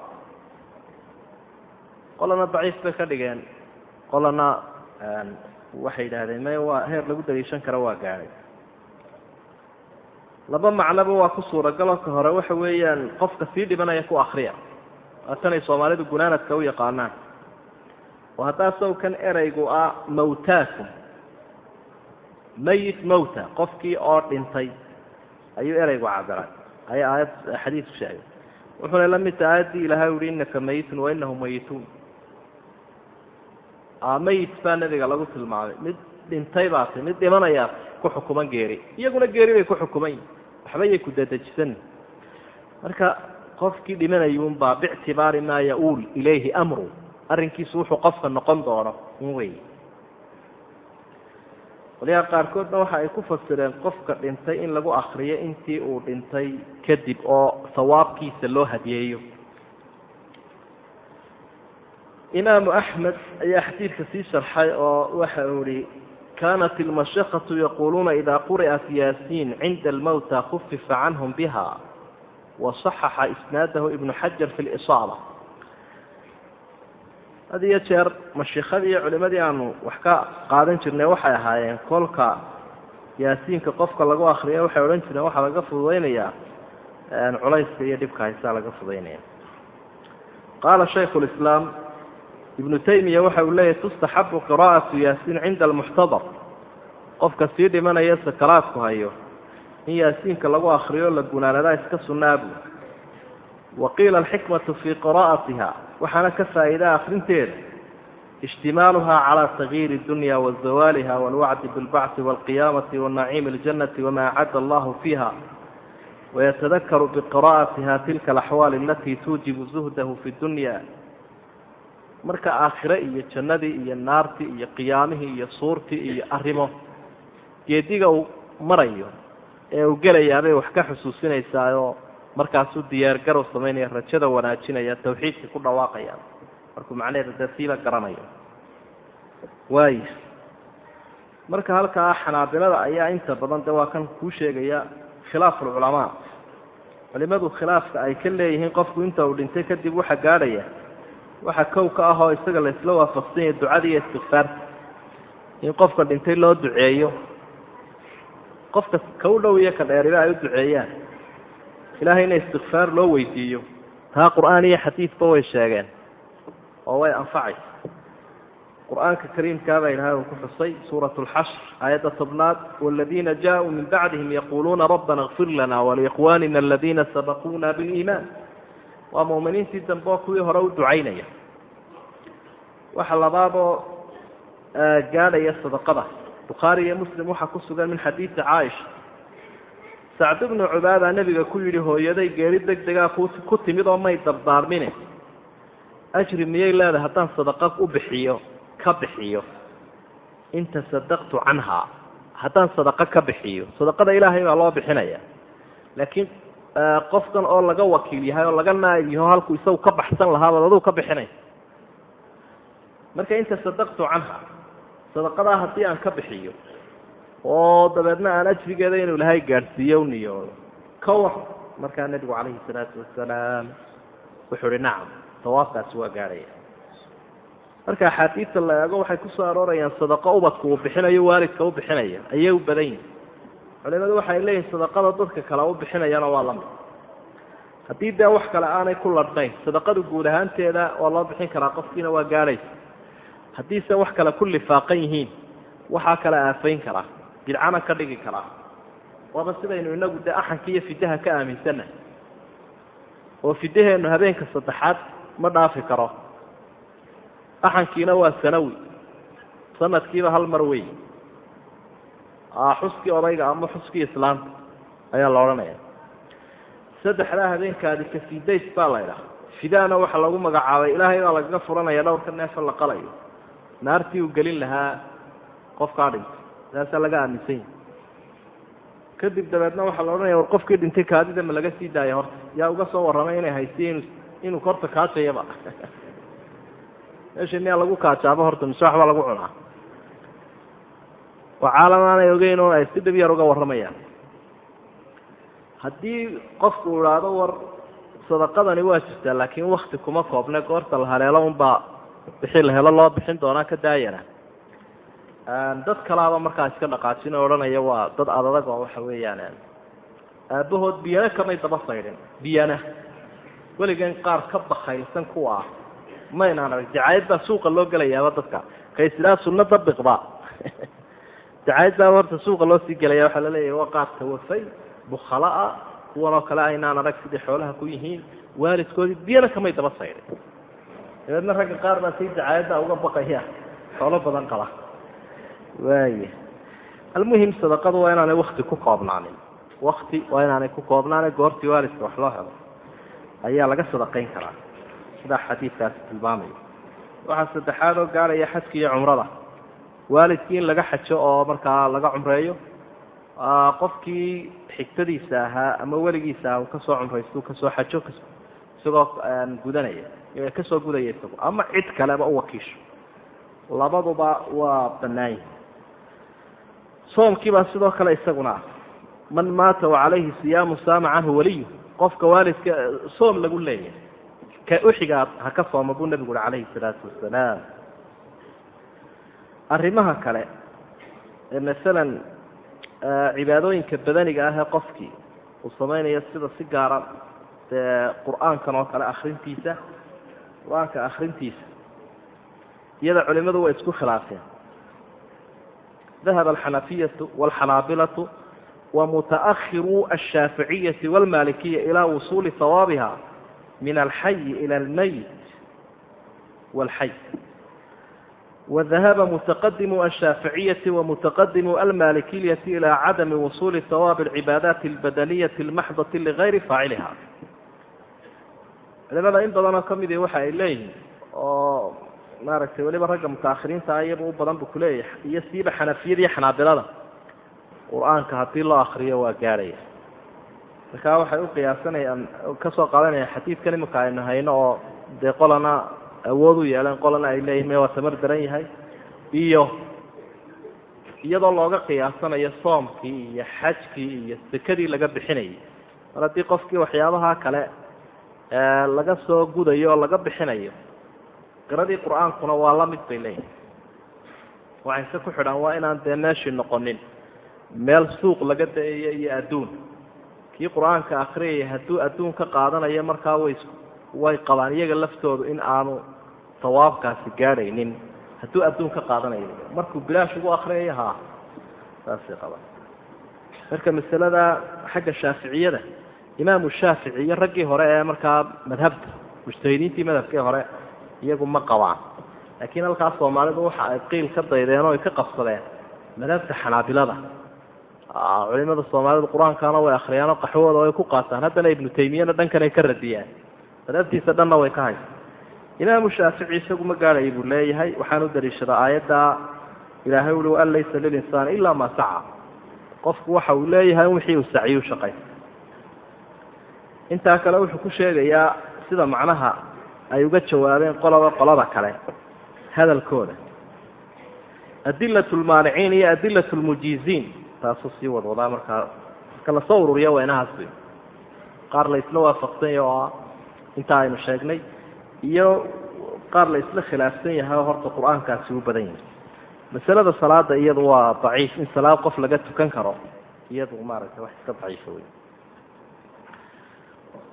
qolana daciif bay ka dhigeen. Qolana waxay yidhaahdeen me waa heer lagu daliishan karo waa gaadhay laba macnoba waa ku suuragaloo ka hore waxa weeyaan qofka sii dhimanaya ku akriya waatanay soomaalidu gunaanadka u yaqaanaan. Oo haddaa sawkan ereygu ah mawtaakum mayit mawta qofkii oo dhintay ayuu ereygu cabiray ayaa aayad xadiidku sheegay. Wuxuuna la mid tahay aayaddii ilahay uhi innaka mayitun wa inahum mayituun mayit baa nabiga lagu tilmaamay. Mid dhintay baa tay mid dhimanayaa ku xukuman geeri. Iyaguna geeri bay ku xukumayin waxba yay ku dadejisan marka qofkii dhimanayuunbaa bictibaari maa ya-uul ilayhi amru. Arrinkiisu wuxuu qofka noqon doono un wey qolyaha qaarkoodna waxa ay ku fasireen qofka dhintay in lagu akriyo intii uu dhintay kadib oo sawaabkiisa loo hadiyeeyo imaamu axmed ayaa xadiidka sii sharxay oo waxa uu ihi kanat ilmashaqatu yaquuluuna ida quri'at yaasiin cinda almawta khufifa canhum biha wasaxaxa isnaadahu ibnu xajar fi lisaaba had iyo jeer mashikadii iyo culimadii aanu wax ka qaadan jirnay waxay ahaayeen kolka yaasiinka qofka lagu akriya waxay odhan jireen waxaa laga fududaynayaa. Culayska iyo dhibka haysaa laga fudaynaya qaala shaykhu lislaam ibnu taymiya waxa uu leeyahy tustaxabu qira'atu yaasiin cinda almuxtadar. Qofka sii dhimanaya sakaraadku hayo in yaasiinka lagu akriyo la gunaanadaa iska sunnaabu wa qiila alxikmatu fii qira'atiha waxaana ka faa'iidaa akrinteeda ijtimaaluha calaa tagyiiri dunya wa zawaaliha waalwacdi bilbacthi waalqiyaamati wanaciimi اljannati wama acadda allahu fiiha wayatadakaru biqira'atiha tilka alaxwaali alatii tuujibu zuhdahu fi dunya marka aakhire iyo jannadii iyo naartii iyo qiyaamihii iyo suurtii iyo arrimo geediga uu marayo ee uu gelayaabay wax ka xusuusinaysaayoo markaasuu diyaargarow samaynaya rajada wanaajinaya tawxiidka ku dhawaaqaya. Markuu macnaheeda dee siiba garanayo. Waay marka halkaa xanaabilada ayaa inta badan de waa kan kuu sheegaya khilaaf alculamaa culimadu khilaafka ay ka leeyihiin qofku inta uu dhintay kadib waxa gaadhaya waxa kow ka ah oo isaga la isla waafaqsan yahay ducada iyo istikfaarta in qofka dhintay loo duceeyo. Qofka ka u dhow iyo ka dheeriba ay u duceeyaan. Ilaahayna istikfaar loo weydiiyo. Taa qur'aan iyo xadiidba way sheegeen. Oo way anfacaysa qur'aanka kariimkaabaa ilahay uu ku xusay suurat lxashr aayadda tobnaad waladiina jaaءuu min bacdihim yaquuluuna rabbana اkfir lana waliikhwanina aladina sabaquuna biliimaan waa muuminiintii dambe oo kuwii hore u ducaynaya. Waxa labaadoo gaadhaya sadaqada. Bukhaari iyo muslim waxaa ku sugan min xadiidi caaisha. Sacd bnu cubaada nebiga ku yidhi hooyaday geeri deg degaa ku timid oo may dardaarmine ajri miyay leedahay haddaan sadaqa u bixiyo ka bixiyo? In tasadaqtu canhaa. Haddaan sadaqo ka bixiyo. Sadaqada ilaahay baa loo bixinaya laakiin qofkan oo laga wakiil yahay oo laga naayib yaho halkuu isagu ka baxsan lahaabaad aduu ka bixinay. Marka in tasadaqtu canha sadaqadaa haddii aan ka bixiyo oo dabeedna aan ajrigeeda inuu ilaahay gaadhsiiyo niyoodo ka war markaa nebigu calayhi salaatu wasalaam wuxuu uhi nacam sawaabkaasi waa gaadhaya marka axaadiista la eego waxay ku soo aroorayaan sadaqo ubadku uu bixinayo waalidka u bixinaya ayay u badan yihiin culimadu waxay leeyihiin sadaqada dadka kale u bixinayana waa la mid haddii dee wax kale aanay ku ladhnayn sadaqadu guud ahaanteeda waa loo bixin karaa qofkiina waa gaadhaysa haddiise wax kale ku lifaaqan yihiin waxaa kale aafayn karaa bidcana ka dhigi karaa. Waaba sidaynu inagu dee axanka iyo fidaha ka aaminsannahay oo fidaheennu habeenka saddexaad ma dhaafi karo. Axankiina waa sanawi sanadkiiba hal mar wey xuskii odayga ama xuskii islaamka ayaa la odhanaya saddexdaa habeenkaadi kafidays baa la ydhaha fidaana waxaa lagu magacaabay ilaahay baa lagaga furanaya dhowrka neefa la qalayo naartii uu gelin lahaa qofkaa dhintay saasaa laga aaminsan yahi kadib dabeedna waxaa la odhanaya war qofkii dhintay kaadida ma laga sii daaya horta yaa uga soo warramay inay haysiye inu inuu horta kaajayaba meesha miyaa lagu kaajaaba horta mise waxbaa lagu cunaa oo caalam aanay ogeyn ay si dhib yar uga warramayaan. Haddii qofku idhaahdo war sadaqadani waa jirtaa laakiin wakti kuma koobne goorta la haleelo unbaa wixii la helo loo bixin doonaa ka daayana. Dad kalaaba markaa iska dhaqaajin oo odhanaya waa dad adadag oo waxa weeyaan aabahood biyana kamay daba saydhin biyana. Weligan qaar ka bakaylsan kuwa ah. Maynaan arag dacaayad baa suuqa loo gelayaaba dadka. Kaysidaa sunno dabiqba dacaayad baa horta suuqa loo sii gelaya waxaa la leeyahay waa qaar tawafay bukhalaa kuwan oo kale aynaan arag sidai xoolaha ku yihiin waalidkoodii biyana kamay daba saydhin dabeedna ragga qaar baa say dacaayadda uga baqaya xoolo badan qaba. Waaya almuhim sadaqadu waa inaanay wakti ku koobnaanin. Wakti waa inaanay ku koobnaanin goortii waalidka wax loo helo ayaa laga sadaqayn karaa. Sidaa xadiidkaasi tilmaamaya waxaa saddexaad oo gaaraya xajka iyo cumrada waalidkii in laga xajo oo markaa laga cumreeyo qofkii xigtadiisa ahaa ama weligiisa aha uu ka soo cumraysto ka soo xajo isagoo gudanaya ka soo gudaya isagu ama cid kaleba u wakiisho. Labaduba waa banaanyi soomkiibaa sidoo kale isaguna ah man maata wacalayhi siyaamu saama canhu waliyu qofka waalidka soom lagu leeyahay ka uxigaa ha ka sooma buu nebigu uhi calayhi salaatu wasalaam arrimaha kale ee masalan cibaadooyinka badaniga ah ee qofkii uu samaynayo sida si gaara dee qur'aankan oo kale akrintiisa qur'aanka akrintiisa iyada culimadu way isku khilaafeen. Dahaba alxanafiyatu walxanaabilatu wamutaakhiruu alshaaficiyati walmalikiya ilaa wusuuli hawaabiha min alxayi ila almayit walxay وذهب متقدم الشhاaفiعية ومتقدم المالكية إلى عدم وصول ثواب العباadات البdنية المحضة لغayr فاacلha culimada in badanoo kamidi waxa ay leeyihiin oo maaragtay weliba ragga mutaahiriinta iyaba u badan bu kuleeyahay iyo siiba xanafiyada iyo xanaabilada qur-aanka haddii loo akriyo waa gaadhaya markaa waxay uqiyaasanayaan kasoo qaadanayaan xadiidkan imika aynu hayno oo dee qolana awood u yeeleen qolana ay leeyihiin me waa tamar daran yahay. Iyo iyadoo looga qiyaasanayo soomkii iyo xajkii iyo sekadii laga bixinayay. Mar haddii qofkii waxyaabaha kale laga soo gudayo oo laga bixinayo qiradii qur'aankuna waa la mid bay leeyihiin waxayse ku xidhaan waa inaan dee meeshii noqonin meel suuq laga dayayo iyo adduun. Kii qur'aanka akriyaya hadduu adduun ka qaadanayo markaa way way qabaan iyaga laftoodu in aanu sawaabkaasi gaadhaynin hadduu adduun ka qaadanayo markuu bilaash ugu akriyayo ha saasay qabaan. Marka masalada xagga shaaficiyada imaamu shaafici iyo raggii hore ee markaa madhabta mujtahidiintii madhabkii hore iyagu ma qabaan. Laakiin halkaas soomaalidu waxa ay qiil ka daydeen oo ay ka qabsadeen madhabta xanaabilada. Culimada soomaalidu qur'aankana way akriyaan oo qaxwooda way ku qaataan. Haddana ibnu taymiyana dhankan ay ka radiyaan. Madhabtiisa dhanna way ka haysa imaamu shaafici isagu ma buu leeyahay waxaan u daliishadaa aayadda ilaahay uli an laysa lilinsaani ilaa maa saca. Qofku waxa uu leeyahay wixii uu saciyu shaqay. Intaa kale wuxuu ku sheegayaa sida macnaha ay uga jawaabeen qolaba qolada kale hadalkooda. Adilat lmaaniciin iyo adilat lmujiiziin taasuu sii wadwadaa markaa marka la soo ururiya waa inahaas wey qaar la waafaqsanya oo ah intaa aynu sheegnay iyo qaar la isla khilaafsan yahay oo horta qur'aankaasi u badan yahay. Masalada salaada iyadu waa daciif. In salaad qof laga tukan karo iyadu maaragtay wax iska daciifa wey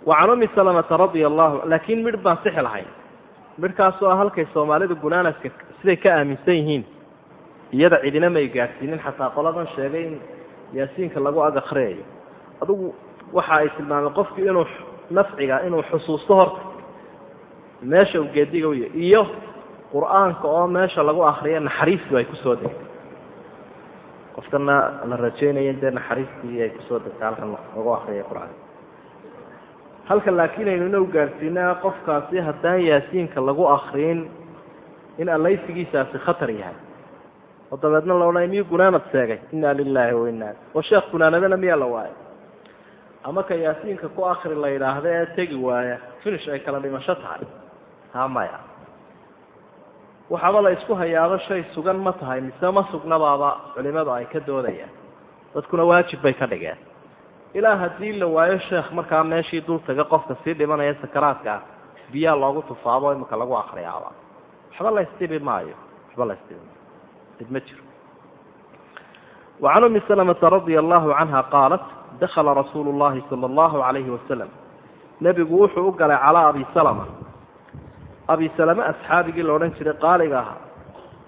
wacan umi salamata radia allahu laakiin midh baan sixi lahayn. Midhkaasoo ah halkay soomaalidu gunaanaska siday ka aaminsan yihiin iyada cidina may gaadhsiinin xataa qoladan sheegay in yaasiinka lagu ag akriyayo adugu waxa ay tilmaameen qofku inuu nafciga inuu xusuusto horta meesha uu geediga uya iyo qur'aanka oo meesha lagu akriyo naxariistu ay ku soo degtay qofkana la rajaynaya dee naxariistii ay ku soo degtay halkan lagu akriyay qur'aanka halka laakiin aynu ina gaadhsiinaa qofkaasi haddaan yaasiinka lagu akriyin in allaysigiisaasi khatar yahay. Oo dabeedna la odhanay miyuu gunaanad seegay? Inna lilaahi wa inna oo sheekh gunaanadana miyaa la waaya ama ka yaasiinka ku akri la yidhaahda ee tegi waaya finish ay kala dhimasho tahay taa maya waxaaba la isku hayaabo shay sugan ma tahay mise ma sugnabaaba culimadu ay ka doodayaan dadkuna waajib bay ka dhigeen. Ilaa haddii la waayo sheekh markaa meeshii dul taga qofka sii dhimanaya sakaraadka biyaa loogu tufaabo imika lagu akriyaaba waxba la ysdibi maayo. Waxba la ysdibi maayo. Dib ma jiro. Wacan umi salamata radia allahu canha qaalat dakhala rasuulu llahi sala allahu calayhi wasalam. Nebigu wuxuu u galay calaa abi salama abi salame asxaabigii la odhan jiray qaaliga ahaa.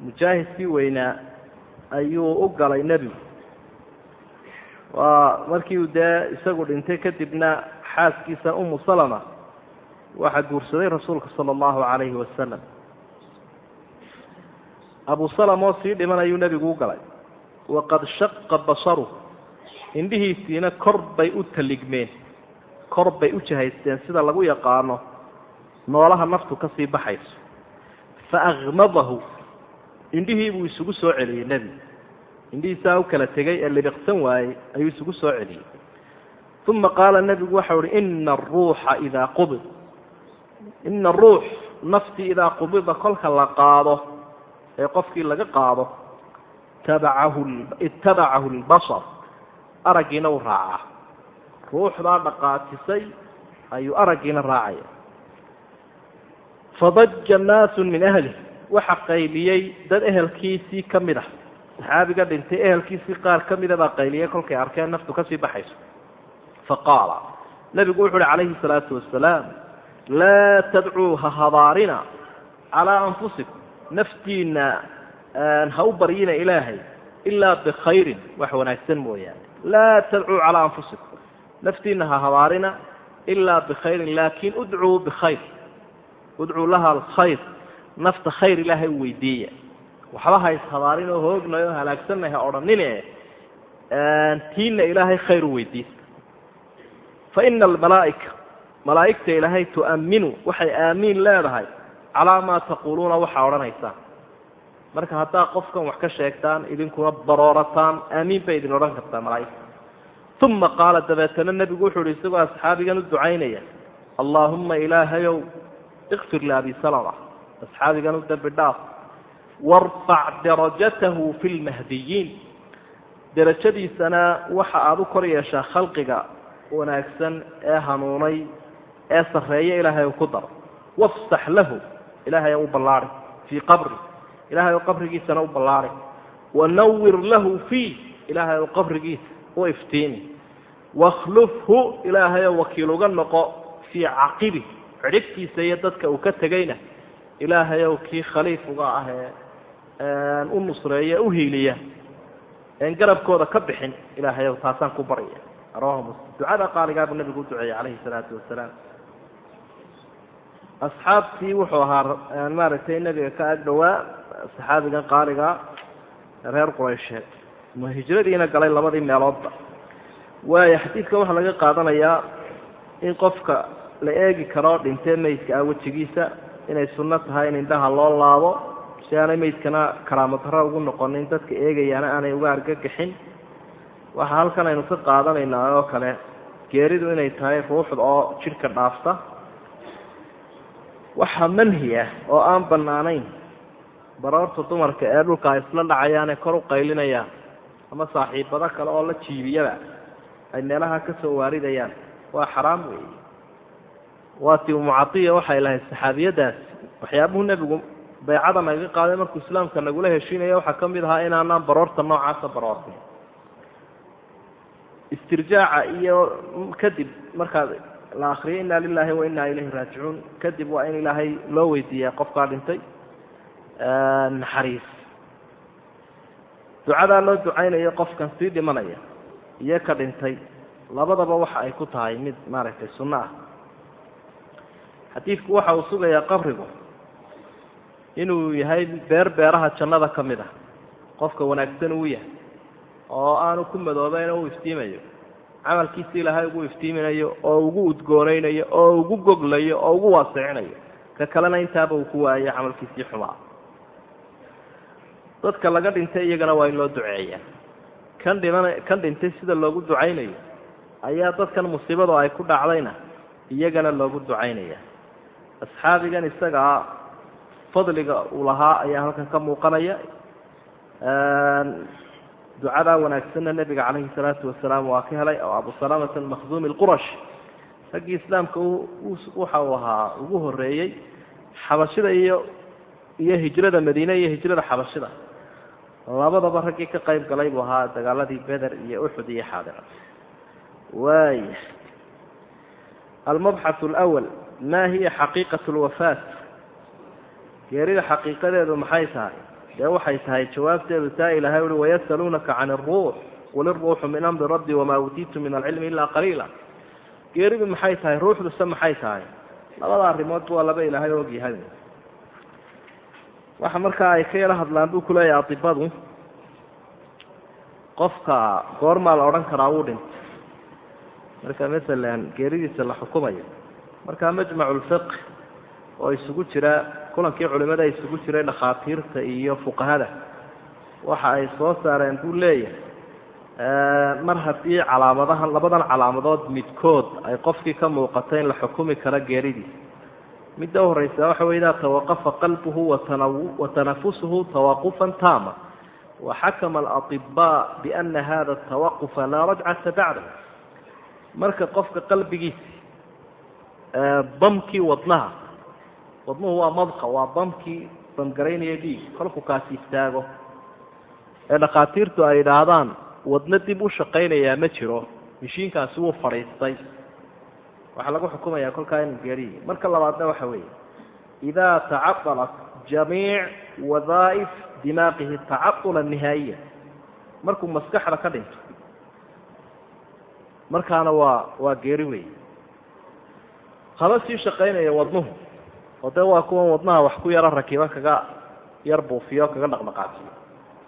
Mujaahidkii weynaa ayuu u galay nebigu. Waa markii uu dee isagu dhintay kadibna xaaskiisa umu salama waxaa guursaday rasuulka sala allahu calayhi wasalam abu salama oo sii dhiman ayuu nebigu u galay. Waqad shaqa basaruh indhihiisiina kor bay u taligmeen. Kor bay u jahaysteen sida lagu yaqaano noolaha naftu ka sii baxayso. Fa akmadahu indhihii buu isugu soo celiyey nebigu indhihiisaa u kala tegay ee libiqsan waayey ayuu isugu soo celiyey. Uma qaala nebigu waxau uhi ina aruuxa idaa qubid ina aruux naftii idaa qubida kolka la qaado ee qofkii laga qaado tabacahu itabacahu lbasar araggiina u raacaa. Ruuxdaa dhaqaatisay ayuu araggiina raacaya fadaja naasu min ahlih waxa qayliyey dad ehelkiisii ka mid ah saxaabiga dhintay ehelkiisii qaar ka mida baa qayliyey kolkay arkeen naftu ka sii baxayso faqaala nebigu wuxu uhi calayhi salaatu wasalaam laa tadcuu ha habaarina calaa anfusikum naftiina ha u baryina ilaahay ilaa bikhayrin wax wanaagsan mooyaane laa tadcuu calaa anfusikum naftiina ha habaarina ilaa bikhayrin laakin udcuu bikhayr udcuu laha alkhayr nafta khayr ilaahay u weydiiya. Waxba ha ishabaarin oo hoognay oo halaagsanay ha odhanine tiina ilaahay khayr u weydiista fa ina almalaa'ika malaa'igta ilaahay tu'aminu waxay aamiin leedahay calaa maa taquuluuna waxaa odhanaysaan marka haddaa qofkan wax ka sheegtaan idinkuna baroorataan aamiin bay idin odhan kartaa malaa'igta. Uma qaala dabeetana nebigu wuxuu uhi isagoo asxaabigan u ducaynaya allaahumma ilaahayow ikfir liabi salama asxaabigan u dembi dhaaf warfac darajatahu fi lmahdiyiin derajadiisana waxa aada u kor yeeshaa khalqiga wanaagsan ee hanuunay ee sarreeya ilaahay ku daro wafsax lahu ilaahay u ballaari fii qabri ilaahay oo qabrigiisana u ballaari wanawir lahu fiih ilaahay oo qabrigiisa u iftiimi wakhlufhu ilaahay oo wakiil uga noqo fii caqibi cidhigtiisa iyo dadka uu ka tegayna ilaahay ow kii khaliif uga ah ee u nusreeya u hiiliya een garabkooda ka bixin ilaahay ow taasaan ku barya rawahu muslim. Ducada qaaligaa buu nabigu u duceeyey calayhi salaatu wasalaam. Asxaabtii wuxuu ahaa maaragtay nebiga ka ag dhowaa saxaabigan qaaligaa reer quraysheed hijradiina galay labadii meeloodba. Waayo xadiidkan waxaa laga qaadanayaa in qofka la eegi karo dhintee maydka ah wejigiisa inay sunno tahay in indhaha loo laabo si aanay meydkana karaamo ugu noqonin dadka eegayaana aanay uga argagixin. Waxaa halkan aynu ka qaadanaynaa oo kale geeridu inay tahay ruuxda oo jidhka dhaafta. Waxaa manhi ah oo aan bannaanayn baroorta dumarka ee dhulka isla dhacayaane kor u qaylinayaan ama saaxiibado kale oo la jiibiyaba ay meelaha ka soo waaridayaan waa xaraam weeye waati umucadiya waxay lahayd saxaabiyadaas waxyaabuhu nebigu baycada naga qaaday markuu islaamka nagula heshiinaya waxaa ka mid ahaa inaanaan baroorta noocaasa baroortay. Istirjaaca iyo kadib markaad la akriyay inna lilahi wa inna ilayhi raajicuun. Kadib waa in ilaahay loo weydiiyaa qofkaa dhintay naxariis. Ducadaa loo ducaynayo qofkan sii dhimanaya iyo ka dhintay labadaba waxa ay ku tahay mid maaragtay sunno ah xadiidku waxa uu sugayaa qabrigu. Inuu yahay beer beeraha jannada ka mid ah. Qofka wanaagsan uu yahay. Oo aanu ku madoobeyn oo u iftiimayo. Camalkiisa ilaahay ugu iftiiminayo oo ugu udgoonaynayo oo ugu goglayo oo ugu waasicinayo. Ka kalena intaaba uu ku waayo camalkiisii xumaa. Dadka laga dhintay iyagana waa in loo duceeyaa. Kan dhiman kan dhintay sida loogu ducaynayo ayaa dadkan musiibadu ay ku dhacdayna iyagana loogu ducaynaya asxaabigan isagaa fadliga uu lahaa ayaa halkan ka muuqanaya. Ducadaa wanaagsanna nebiga calayhi salaatu wasalaam waa ka helay oo abu salamata almakhduumi alqurash raggii islaamka waxa uu ahaa ugu horeeyey xabashida iyo iyo hijrada madiine iyo hijrada xabashida labadaba raggii ka qayb galay buu ahaa dagaaladii beder iyo uxud iyo xaadira. Waaya almabxath alawal ma hiya xaqiiqat lwafaat geerida xaqiiqadeedu maxay tahay dee waxay tahay jawaabteedu taa ilahay ui wayasaluunaka can iruux qul iruuxu min amri rabbi wamaa uutiitu min alcilmi ilaa qaliila geeridu maxay tahay ruuxduse maxay tahay labada arrimoodba waa laba ilaahay ogyahay waxa markaa ay ka yaro hadlaan buu kuleeyahay adibadu qofka goormaa la odhan karaa wuu dhintay marka masalan marka majmacu lfiq oo isugu jira kulankii culimada isugu jiray dhakhaatiirta iyo fuqahada waxa ay soo saareen buu leeyahay mar haddii calaamadahan labadan calaamadood midkood ay qofkii ka muuqato in la xukumi karo geeridiisa. Midda u horeysa waxa wey idaa tawaqafa qalbuhu watanafusuhu tawaqufan taama. Waxakama alaطibaa biana hada tawaqufa laa rajcata bacdahu. Marka qofka qalbigiisa damkii wadnaha wadnuhu waa madqa waa damkii bamgaraynaya dhiig kolku kaasi istaago ee dhakhaatiirtu ay idhaahdaan wadno dib u shaqaynayaa ma jiro mishiinkaasi wuu fadhiistay waxaa lagu xukumayaa kolkaa inuu geeriyi marka labaadna waxa weeye idaa tacaطalat jamiic wadaaif dimaaqihi tacaqula nihaayiya markuu maskaxda ka dhinto markaana waa waa geeri weeye haba sii shaqaynaya wadnuhu. Oo dee waa kuwan wadnaha wax ku yaro rakiba kaga yar buufiyo kaga dhaqdhaqaajiyo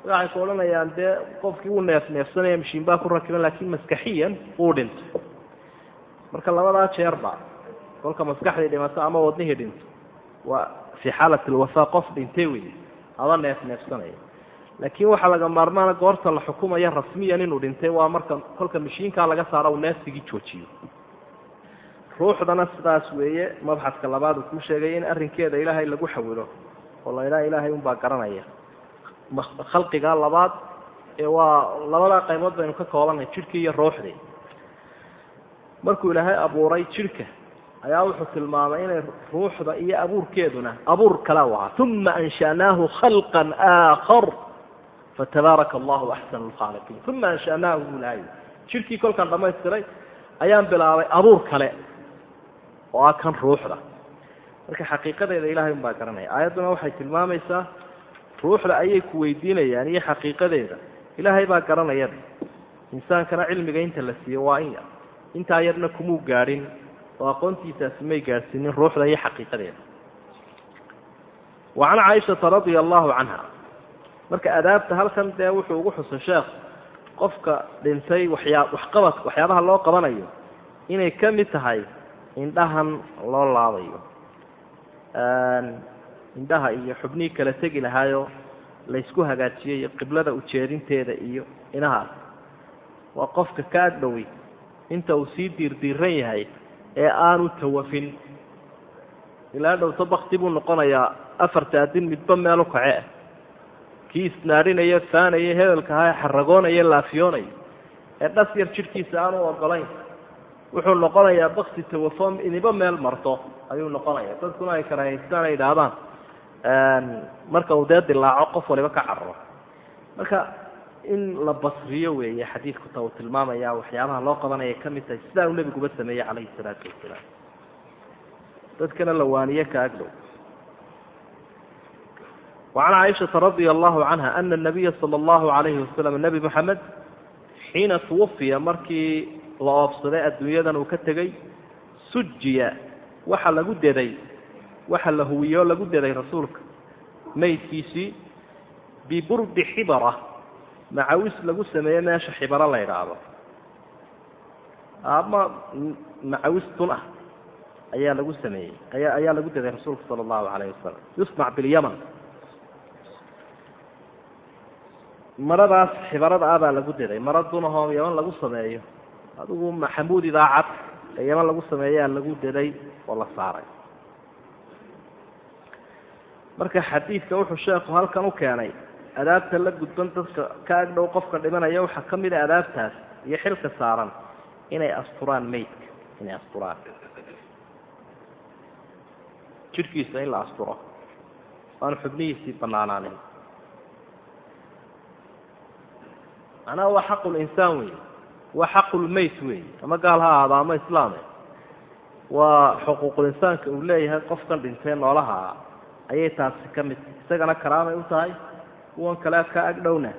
waxay ku odhanayaan dee qofkii wuu neef neefsanaya mashiin baa ku rakiban laakin maskaxiyan wuu dhintay marka labadaa jeerba kolka maskaxdii dhimato ama wadnihii dhinto waa fii xaalat alwafaa qof dhintay wey aba neef neefsanaya. Laakiin waxaa laga maarmaana goorta la xukumaya rasmiyan inuu dhintay waa marka kolka mashiinkaa laga saaro uu neefsigii joojiyo ruuxdana sidaas weeye mabxadka labaad uu ku sheegay in arrinkeeda ilaahay lagu xawilo oo la idhaha ilaahay unbaa garanaya. Khalqigaa labaad ee waa labadaa qaybood baynu ka koobanay jidhkii iyo ruuxdii. Markuu ilaahay abuuray jidhka ayaa wuxuu tilmaamay inay ruuxda iyo abuurkeeduna abuur kala u uma ansha'naahu khalqan aakhar fatabaaraka allahu axsanu lkhaaliqiin uma ansha'naahu bulahay jidhkii kolkaan dhamaystiray ayaan bilaabay abuur kale oo ah kan ruuxda. Marka xaqiiqadeeda ilahay un baa garanaya aayadduna waxay tilmaamaysaa ruuxda ayay ku weydiinayaan iyo xaqiiqadeeda. Ilaahay baa garanaya. Insaankana cilmiga inta la siiyo waa in yar intaa yarna kumuu gaadhin oo aqoontiisaasi may gaadhsiinin ruuxda iyo xaqiiqadeeda. Wa can caaishata radia allahu canha. Marka adaabta halkan dee wuxuu ugu xusay sheekh qofka dhintay waxyaa waxqabad waxyaabaha loo qabanayo inay ka mid tahay indhahan loo laabayo. Indhaha iyo xubnihii kala tegi lahaayoo laysku hagaajiyey qiblada ujeedinteeda iyo inahaas waa qofka ka agdhowey inta uu sii diirdiiran yahay ee aanu tawafin. Ilaa dhowto bakti buu noqonayaa afarta adin midba meel u kace. Ah kii isnaadhinaya faanaya hebelka ahaa xaragoonaya laafiyoonaya. Ee dhas yar jidhkiisa aanu ogolayn wuxuu noqonayaa bakti tawafo iniba meel marto ayuu noqonaya dadkuna ay karahaystaan ay idhaahdaan marka uu dee dilaaco qof waliba ka cararo marka in la basriyo weeye xadiidku ta uu tilmaamaya waxyaabaha loo qabanaya ka mid tahay sidaa uu nebiguba sameeyey calayhi salaatu wasalaam dadkana la waaniye ka agdhow وعن عائشة رضي الله عنها أن النبي صلى الله عليه وسلم النبي محمد xiina twufiya markii la oobsaday adduunyadan uu ka tegey sujiya. Waxa lagu deday waxa la huwiyo lagu deday rasuulka. Maydkiisii biburdi xibara. Macawis lagu sameeye meesha xibaro la idhaahdo ama macawis tun ah ayaa lagu sameeyey aya ayaa lagu deday rasuulka sala allahu alayh wasalam yusnac bilyaman maradaas xibarada ah baa lagu deday. Mara dunahoo yaman lagu sameeyo adigu maxamuud idaacad ee lagu sameeyaa lagu deday oo la saaray. Marka xadiidka wuxuu sheekhu halkan u keenay adaabta la gudban dadka ka agdhow qofka dhimanaya waxaa ka mid a adaabtaas iyo xilka saaran inay asturaan maydka inay asturaan. Jidhkiisa in la asturo aan xubnihiisii banaanaanin macnaha waa xaqu linsaan wey waa xaqulmayt wey. Ama gaal ha ahaado ama islaame waa xuquuqulinsaanka uu leeyahay qofkan dhintay noolaha ayay taasi ka mid isagana karaamay u tahay. Kuwan kale ka agdhowna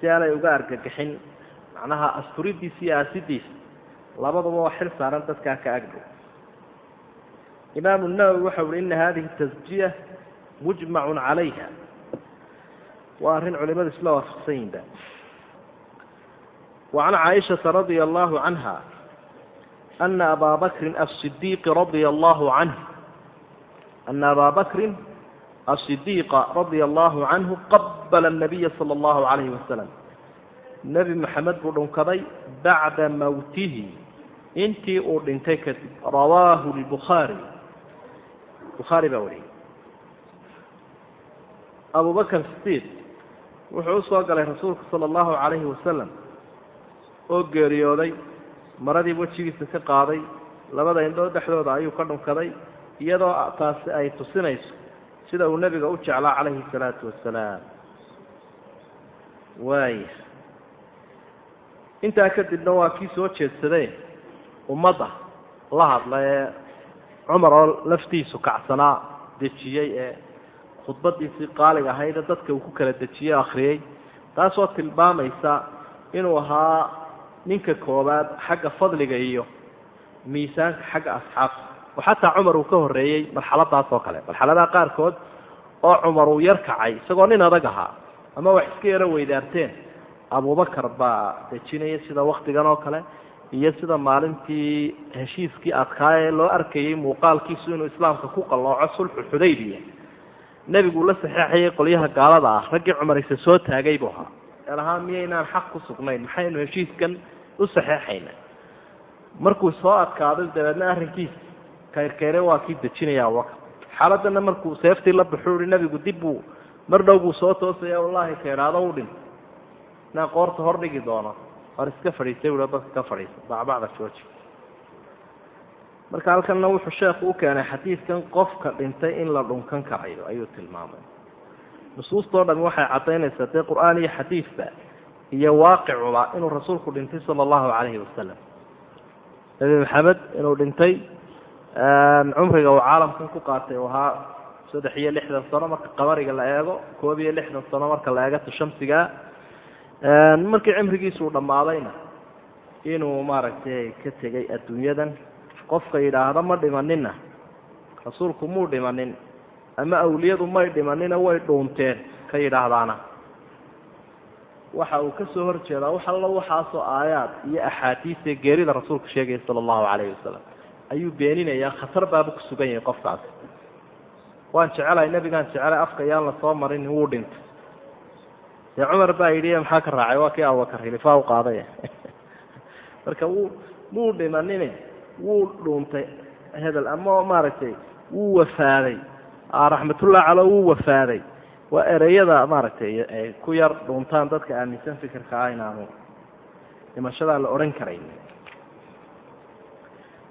si aanay uga argagixin. Macnaha asturidiisa iyo aasidiisa labaduba waa xil saaran dadkaa ka agdhow imaamu nawowi waxa uhi ina hadihi tasjiya mujmacun calayha. Waa arrin culimadu isla waafaqsan yihinba وعن عائشة رضي الله عنها أن أبا بكر الصديق رضي الله عنه أن أبا بكر الصديق رضي الله عنه قبل النبي صلى الله عليه وسلم نبي محمد بن بعد موته انتي أردنتك رواه البخاري بخاري بوري أبو بكر الصديق وحوص قال رسولك صلى الله عليه وسلم oo geeriyooday maradii wejigiisa ka qaaday labada indhood dhexdooda ayuu ka dhunkaday iyadoo taasi ay tusinayso sida uu nebiga u jeclaa calayhi salaatu wasalaam waaya intaa kadibna waa kii soo jeedsadee ummadda la hadla ee cumar oo laftiisu kacsanaa dejiyey ee khudbadiisii qaaliga ahaydee dadka uu ku kala dejiyey akhriyey taasoo tilmaamaysa inuu ahaa ninka koobaad xagga fadliga iyo miisaanka xagga asxaabta oo xataa cumar uu ka horreeyey marxaladaas oo kale. Marxaladaha qaarkood oo cumar uu yar kacay isagoo nin adag ahaa ama wax iska yaro weydaarteen. Abubakar baa dejinaya sida waktigan oo kale iyo sida maalintii heshiiskii adkaa ee loo arkayey muuqaalkiisu inuu islaamka ku qallooco sulxu xudaybiya. Nebiguu la saxeexayay qolyaha gaalada ah raggii cumarisa soo taagay buu ahaa. Elahaa miyaynaan xaq ku sugnayn maxaynu heshiiskan u saxeexayna markuu soo adkaaday dabeedna arrinkiisa kayrkayre waa kii dejinaya abubakar xaaladana markuu seeftii la baxuu i nebigu dib buu mar dhow buu soo toosaya wallaahi ka idhaado u dhin inaan qoorta hor dhigi doono. Hor iska fadhiisay ui dadka ka fadhiisa bacbacda jooji. Marka halkanna wuxuu sheekhu u keenay xadiidkan qofka dhintay in la dhunkan karayo ayuu tilmaamay. Nusuustao dhami waxay caddaynaysaa dee qur'aan iyo xadiidba iyo waaqicuba inuu rasuulku dhintay sala allahu calayhi wasalam nebi maxamed inuu dhintay cumriga uu caalamkan ku qaatay uu ahaa saddex iyo lixdan sano marka qamariga la eego koob iyo lixdan sano marka la eego tashamsiga markii cimrigiisuu dhammaadayna inuu maaragtay ka tegay adduunyadan qofka yidhaahda ma dhimanina rasuulku muu dhimanin ama awliyadu may dhimanina way dhuunteen ka yidhaahdaana waxa uu ka soo hor jeedaa wax allo waxaasoo aayaad iyo axaadiisee geerida rasuulku sheegaya sala allahu calayhi wasalam ayuu beeninayaa khatar baaba ku sugan yahay qofkaasi waan jecelahay nebigaan jecelay afka yaan la soo marin wuu dhintay. Dee cumar baa yidhi maxaa ka raacay? Waa kii abubakar hilifaa u qaaday? Marka wuu muu dhimanine wuu dhuuntay hebel ama maaragtay wuu wafaaday. Raxmatullah calo wuu wafaaday waa ereyada maaragtay ay ku yar dhuuntaan dadka aaminsan fikirka ah inaanu dhimashadaa la odhan karayn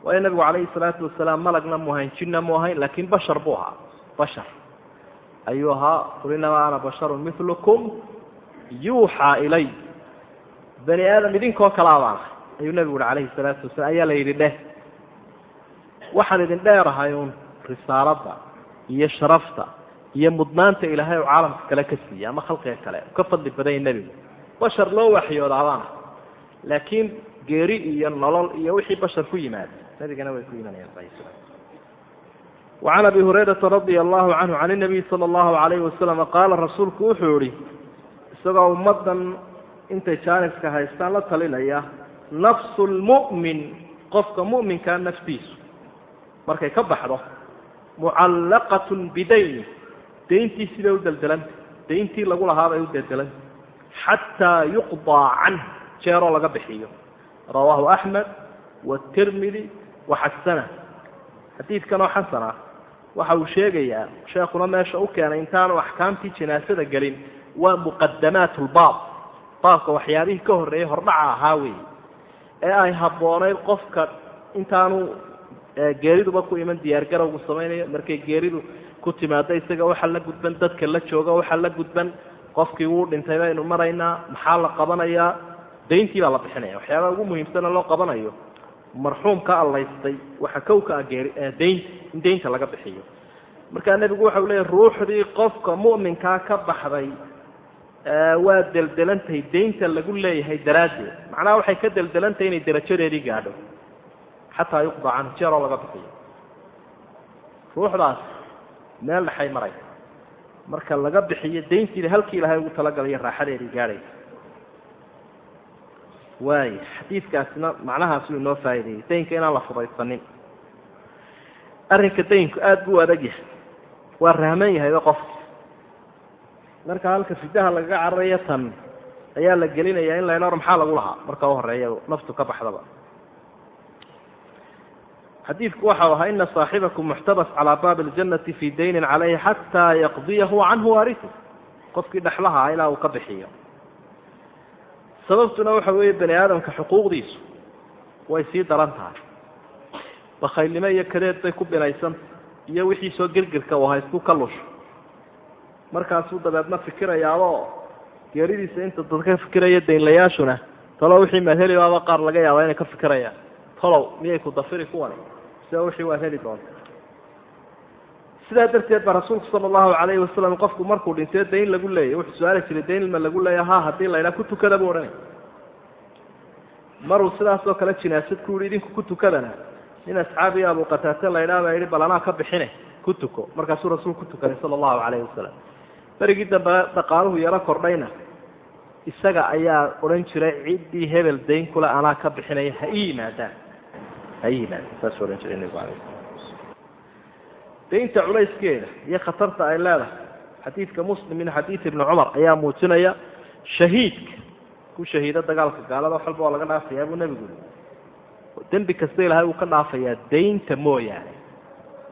waayo nabigu calayhi salaatu wasalaam malagna mu ahayn jinna mu ahayn laakiin bashar buu ahaa bashar. Ayuu ahaa qul inamaa ana basharun milukum yuuxaa ilay. Bani aadam idinkoo kalaa baan ahay ayuu nabigu uhi calayhi salaatu wasalaam ayaa la yidhi dheh. Waxaan idin dheerahay uun risaaladda iyo sharafta iyo mudnaanta ilaahay oo caalamka kale ka siiya ama khalqiga kale ka fadli badanya nebigu. Bashar loo waxyoodaabaan ah laakiin geeri iyo nolol iyo wixii bashar ku yimaada nabigana way ku imanayaan alayh salam wacan abi hurayrata radia allahu canhu can inabiy sala allahu alayhi wasalam qaala rasuulku wuxuu yihi isagoo ummaddan intay jaaniska haystaan la talinaya nafsu lmu'min qofka mu'minkaa naftiisu markay ka baxdo mucallaqatun bidayni dayntiisii bay u deldelanta dayntii lagu lahaa bay u deldelanta xataa yuqdaa canh jeeroo laga bixiyo. Rawaahu axmed watirmidi waxasana xadiidkanoo xasan ah waxa uu sheegayaa sheekuna meesha u keenay intaanu axkaamtii janaasada gelin waa muqadamaat lbaab baabka waxyaabihii ka horreeyey hordhaca ahaa weeye. Ee ay habboonayd qofka intaanu geeriduba ku iman diyaargarowgu samaynayo markay geeridu ku timaado isaga waxa la gudban dadka la jooga waxa la gudban. Qofkii wuu dhintay baynu maraynaa maxaa la qabanayaa dayntii baa la bixinaya. Waxyaabaha ugu muhiimsana loo qabanayo. Marxuumka allaystay waxa kowka ah geeri daynta laga bixiyo. Markaa nebigu waxau leeyahy ruuxdii qofka mu'minkaa ka baxday waa deldelantahay daynta lagu leeyahay daraaddeed. Macnaha waxay ka deldelantahay inay darajadeedii gaadho. Xataa yuqda canhu jeeroo laga bixiyo. Ruuxdaas meel dhexay maraysa marka laga bixiyo dayntiida halkii ilahay ugu talagalayo raaxadeedii gaadhaysa waaya xadiidkaasina macnahaasuu inoo faa'ideeyey daynka inaan la fudaysanin. Arrinka daynku aada buu adag yahay. Waa rahman yahayba qofka marka halka fidaha lagaga cararayo tan ayaa la gelinayaa in la ydhahor maxaa lagu lahaa? Marka u horreeya naftu ka baxdaba xadiidku waxau ahaa ina saaxibakum muxtabas calaa baabi اljanati fi daynin calayhi xataa yaqdiyahu canhu waarisu. Qofkii dhexlahaa ilaa uu ka bixiyo. Sababtuna waxa weeye bani aadamka xuquuqdiisu way sii daran tahay bakaylnimo iyo kadeed bay ku binaysanta iyo wixii soo girgirka u haysku ka lusho. Markaasuu dabeedna fikirayaaboo geeridiisa inta dad ka fikiraya daynlayaashuna talow wixii maad heli baaba qaar laga yaabaa inay ka fikirayaan. Talow miyay ku dafiri kuwani sida wixii waad heli doonta sidaa darteed baa rasuulku sala allahu calayhi wasalam qofku markuu dhintay dayn lagu leeyay wuxuu su'aali jiray dayn ilma lagu leeya ha haddii la ydhaha ku tukada buu odhanay. Maruu sidaasoo kale jinaasad ku yihi idinku ku tukadana. Nin asxaabi abu qataate la ydhaha baa yidhi bal anaa ka bixine ku tuko. Markaasuu rasuulku ku tukaday sala allahu calayhi wasalam berigii dambe dhaqaaluhu yaro kordhayna. Isaga ayaa odhan jiray ciddii hebel dayn kule anaa ka bixinaya ha ii yimaadaan ha ii yimaadaan saasuu odhan jiray nebigu alay daynta culayskeeda iyo khatarta ay leedahay xadiidka muslim min xadiid ibni cumar ayaa muujinaya shahiidka ku shahiida dagaalka gaalada wax walba waa laga dhaafayaa buu nebigu dembi kasta ilahay uu ka dhaafayaa daynta mooyaane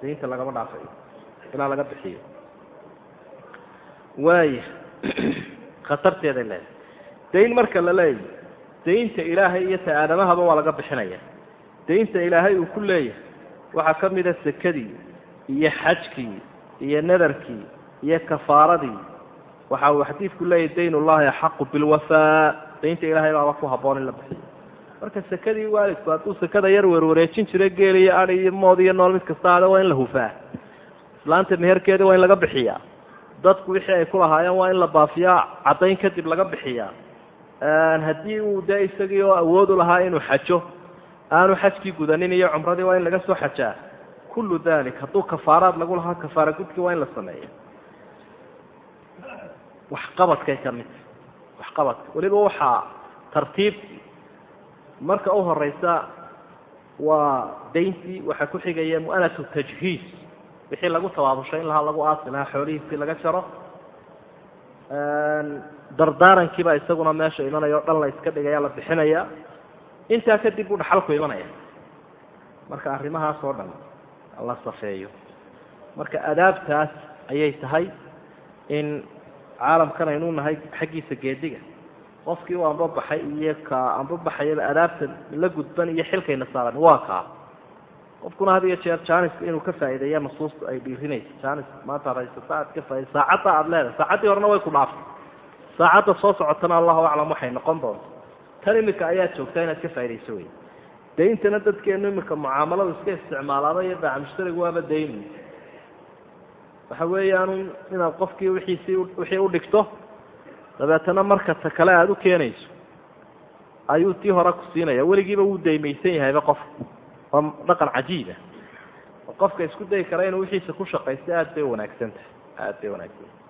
daynta lagama dhaafayo ilaa laga bixiyo waaya khatarteeday leedahay dayn marka la leeyahy daynta ilaahay iyo ta aadamahaba waa laga bixinaya daynta ilaahay uu ku leeyahay waxaa ka mida sekadii iyo xajkii iyo nadarkii iyo kafaaradii waxa uu xadiidku leeyahy dayn ullahi axaqu bilwafaa daynta ilahay baaba ku haboon in la bixiyo. Marka sekadii waalidku hadduu sekada yar werwareejin jiro geel iyo adi iyo mood iyo nool mid kasta ada waa in la hufaa. Islaanta meherkeedi waa in laga bixiyaa. Dadku wixii ay ku lahaayeen waa in la baafiyaa caddayn kadib laga bixiyaa. Haddii uu dee isagii oo awood u lahaa inuu xajo aanu xajkii gudanin iyo cumradii waa in laga soo xajaa. Kullu dalik hadduu kafaaraad lagu lahaa kafaara gudkii waa in la sameeya waxqabadkay ka mid. Waxqabadka weliba waxaa tartiibtii marka u horeysa waa dayntii waxaa ku xigaya mu'anatu tajhiis. Wixii lagu tabaabushayn lahaa lagu aasi lahaa xoolihiisii laga jaro. Dardaarankiibaa isaguna meesha imanaya o dhan la iska dhigaya la bixinaya intaa kadib buu dhaxalku imanaya marka arrimahaas dhan la safeeyo. Marka adaabtaas ayay tahay in caalamkan aynu nahay xaggiisa geediga. Qofkii u ambabaxay iyo ka ambabaxayaba adaabta la gudban iyo xilkayna saaran waa kaa. Qofkuna had iyo jeer janiska inuu ka faa'iideeya nusuusta ay dhiirinayso janis maanta haysata aad ka faaida saacadda aada leedahay saacaddii horena way ku dhaaftay saacadda soo socotana allahu aclam waxay noqon doonto tan imika ayaad joogtaa inaad ka faa'idayso wey dee intana dadkeenu imika mucaamalada iska isticmaalaaba iyo baaca waaba daynu waxa weeyaanu inaad qofkii wiiisii wixii u dhigto dabeetana marka ta kale aada u keenayso ayuu tii hore ku siinaya. Weligiiba wuu daymaysan yahayba qofka waa dhaqan cajiiba oo qofka isku dayi kara inuu wixiisa ku shaqaysto aada bay wanaagsan tahay. Aada bay wanaagsan tahay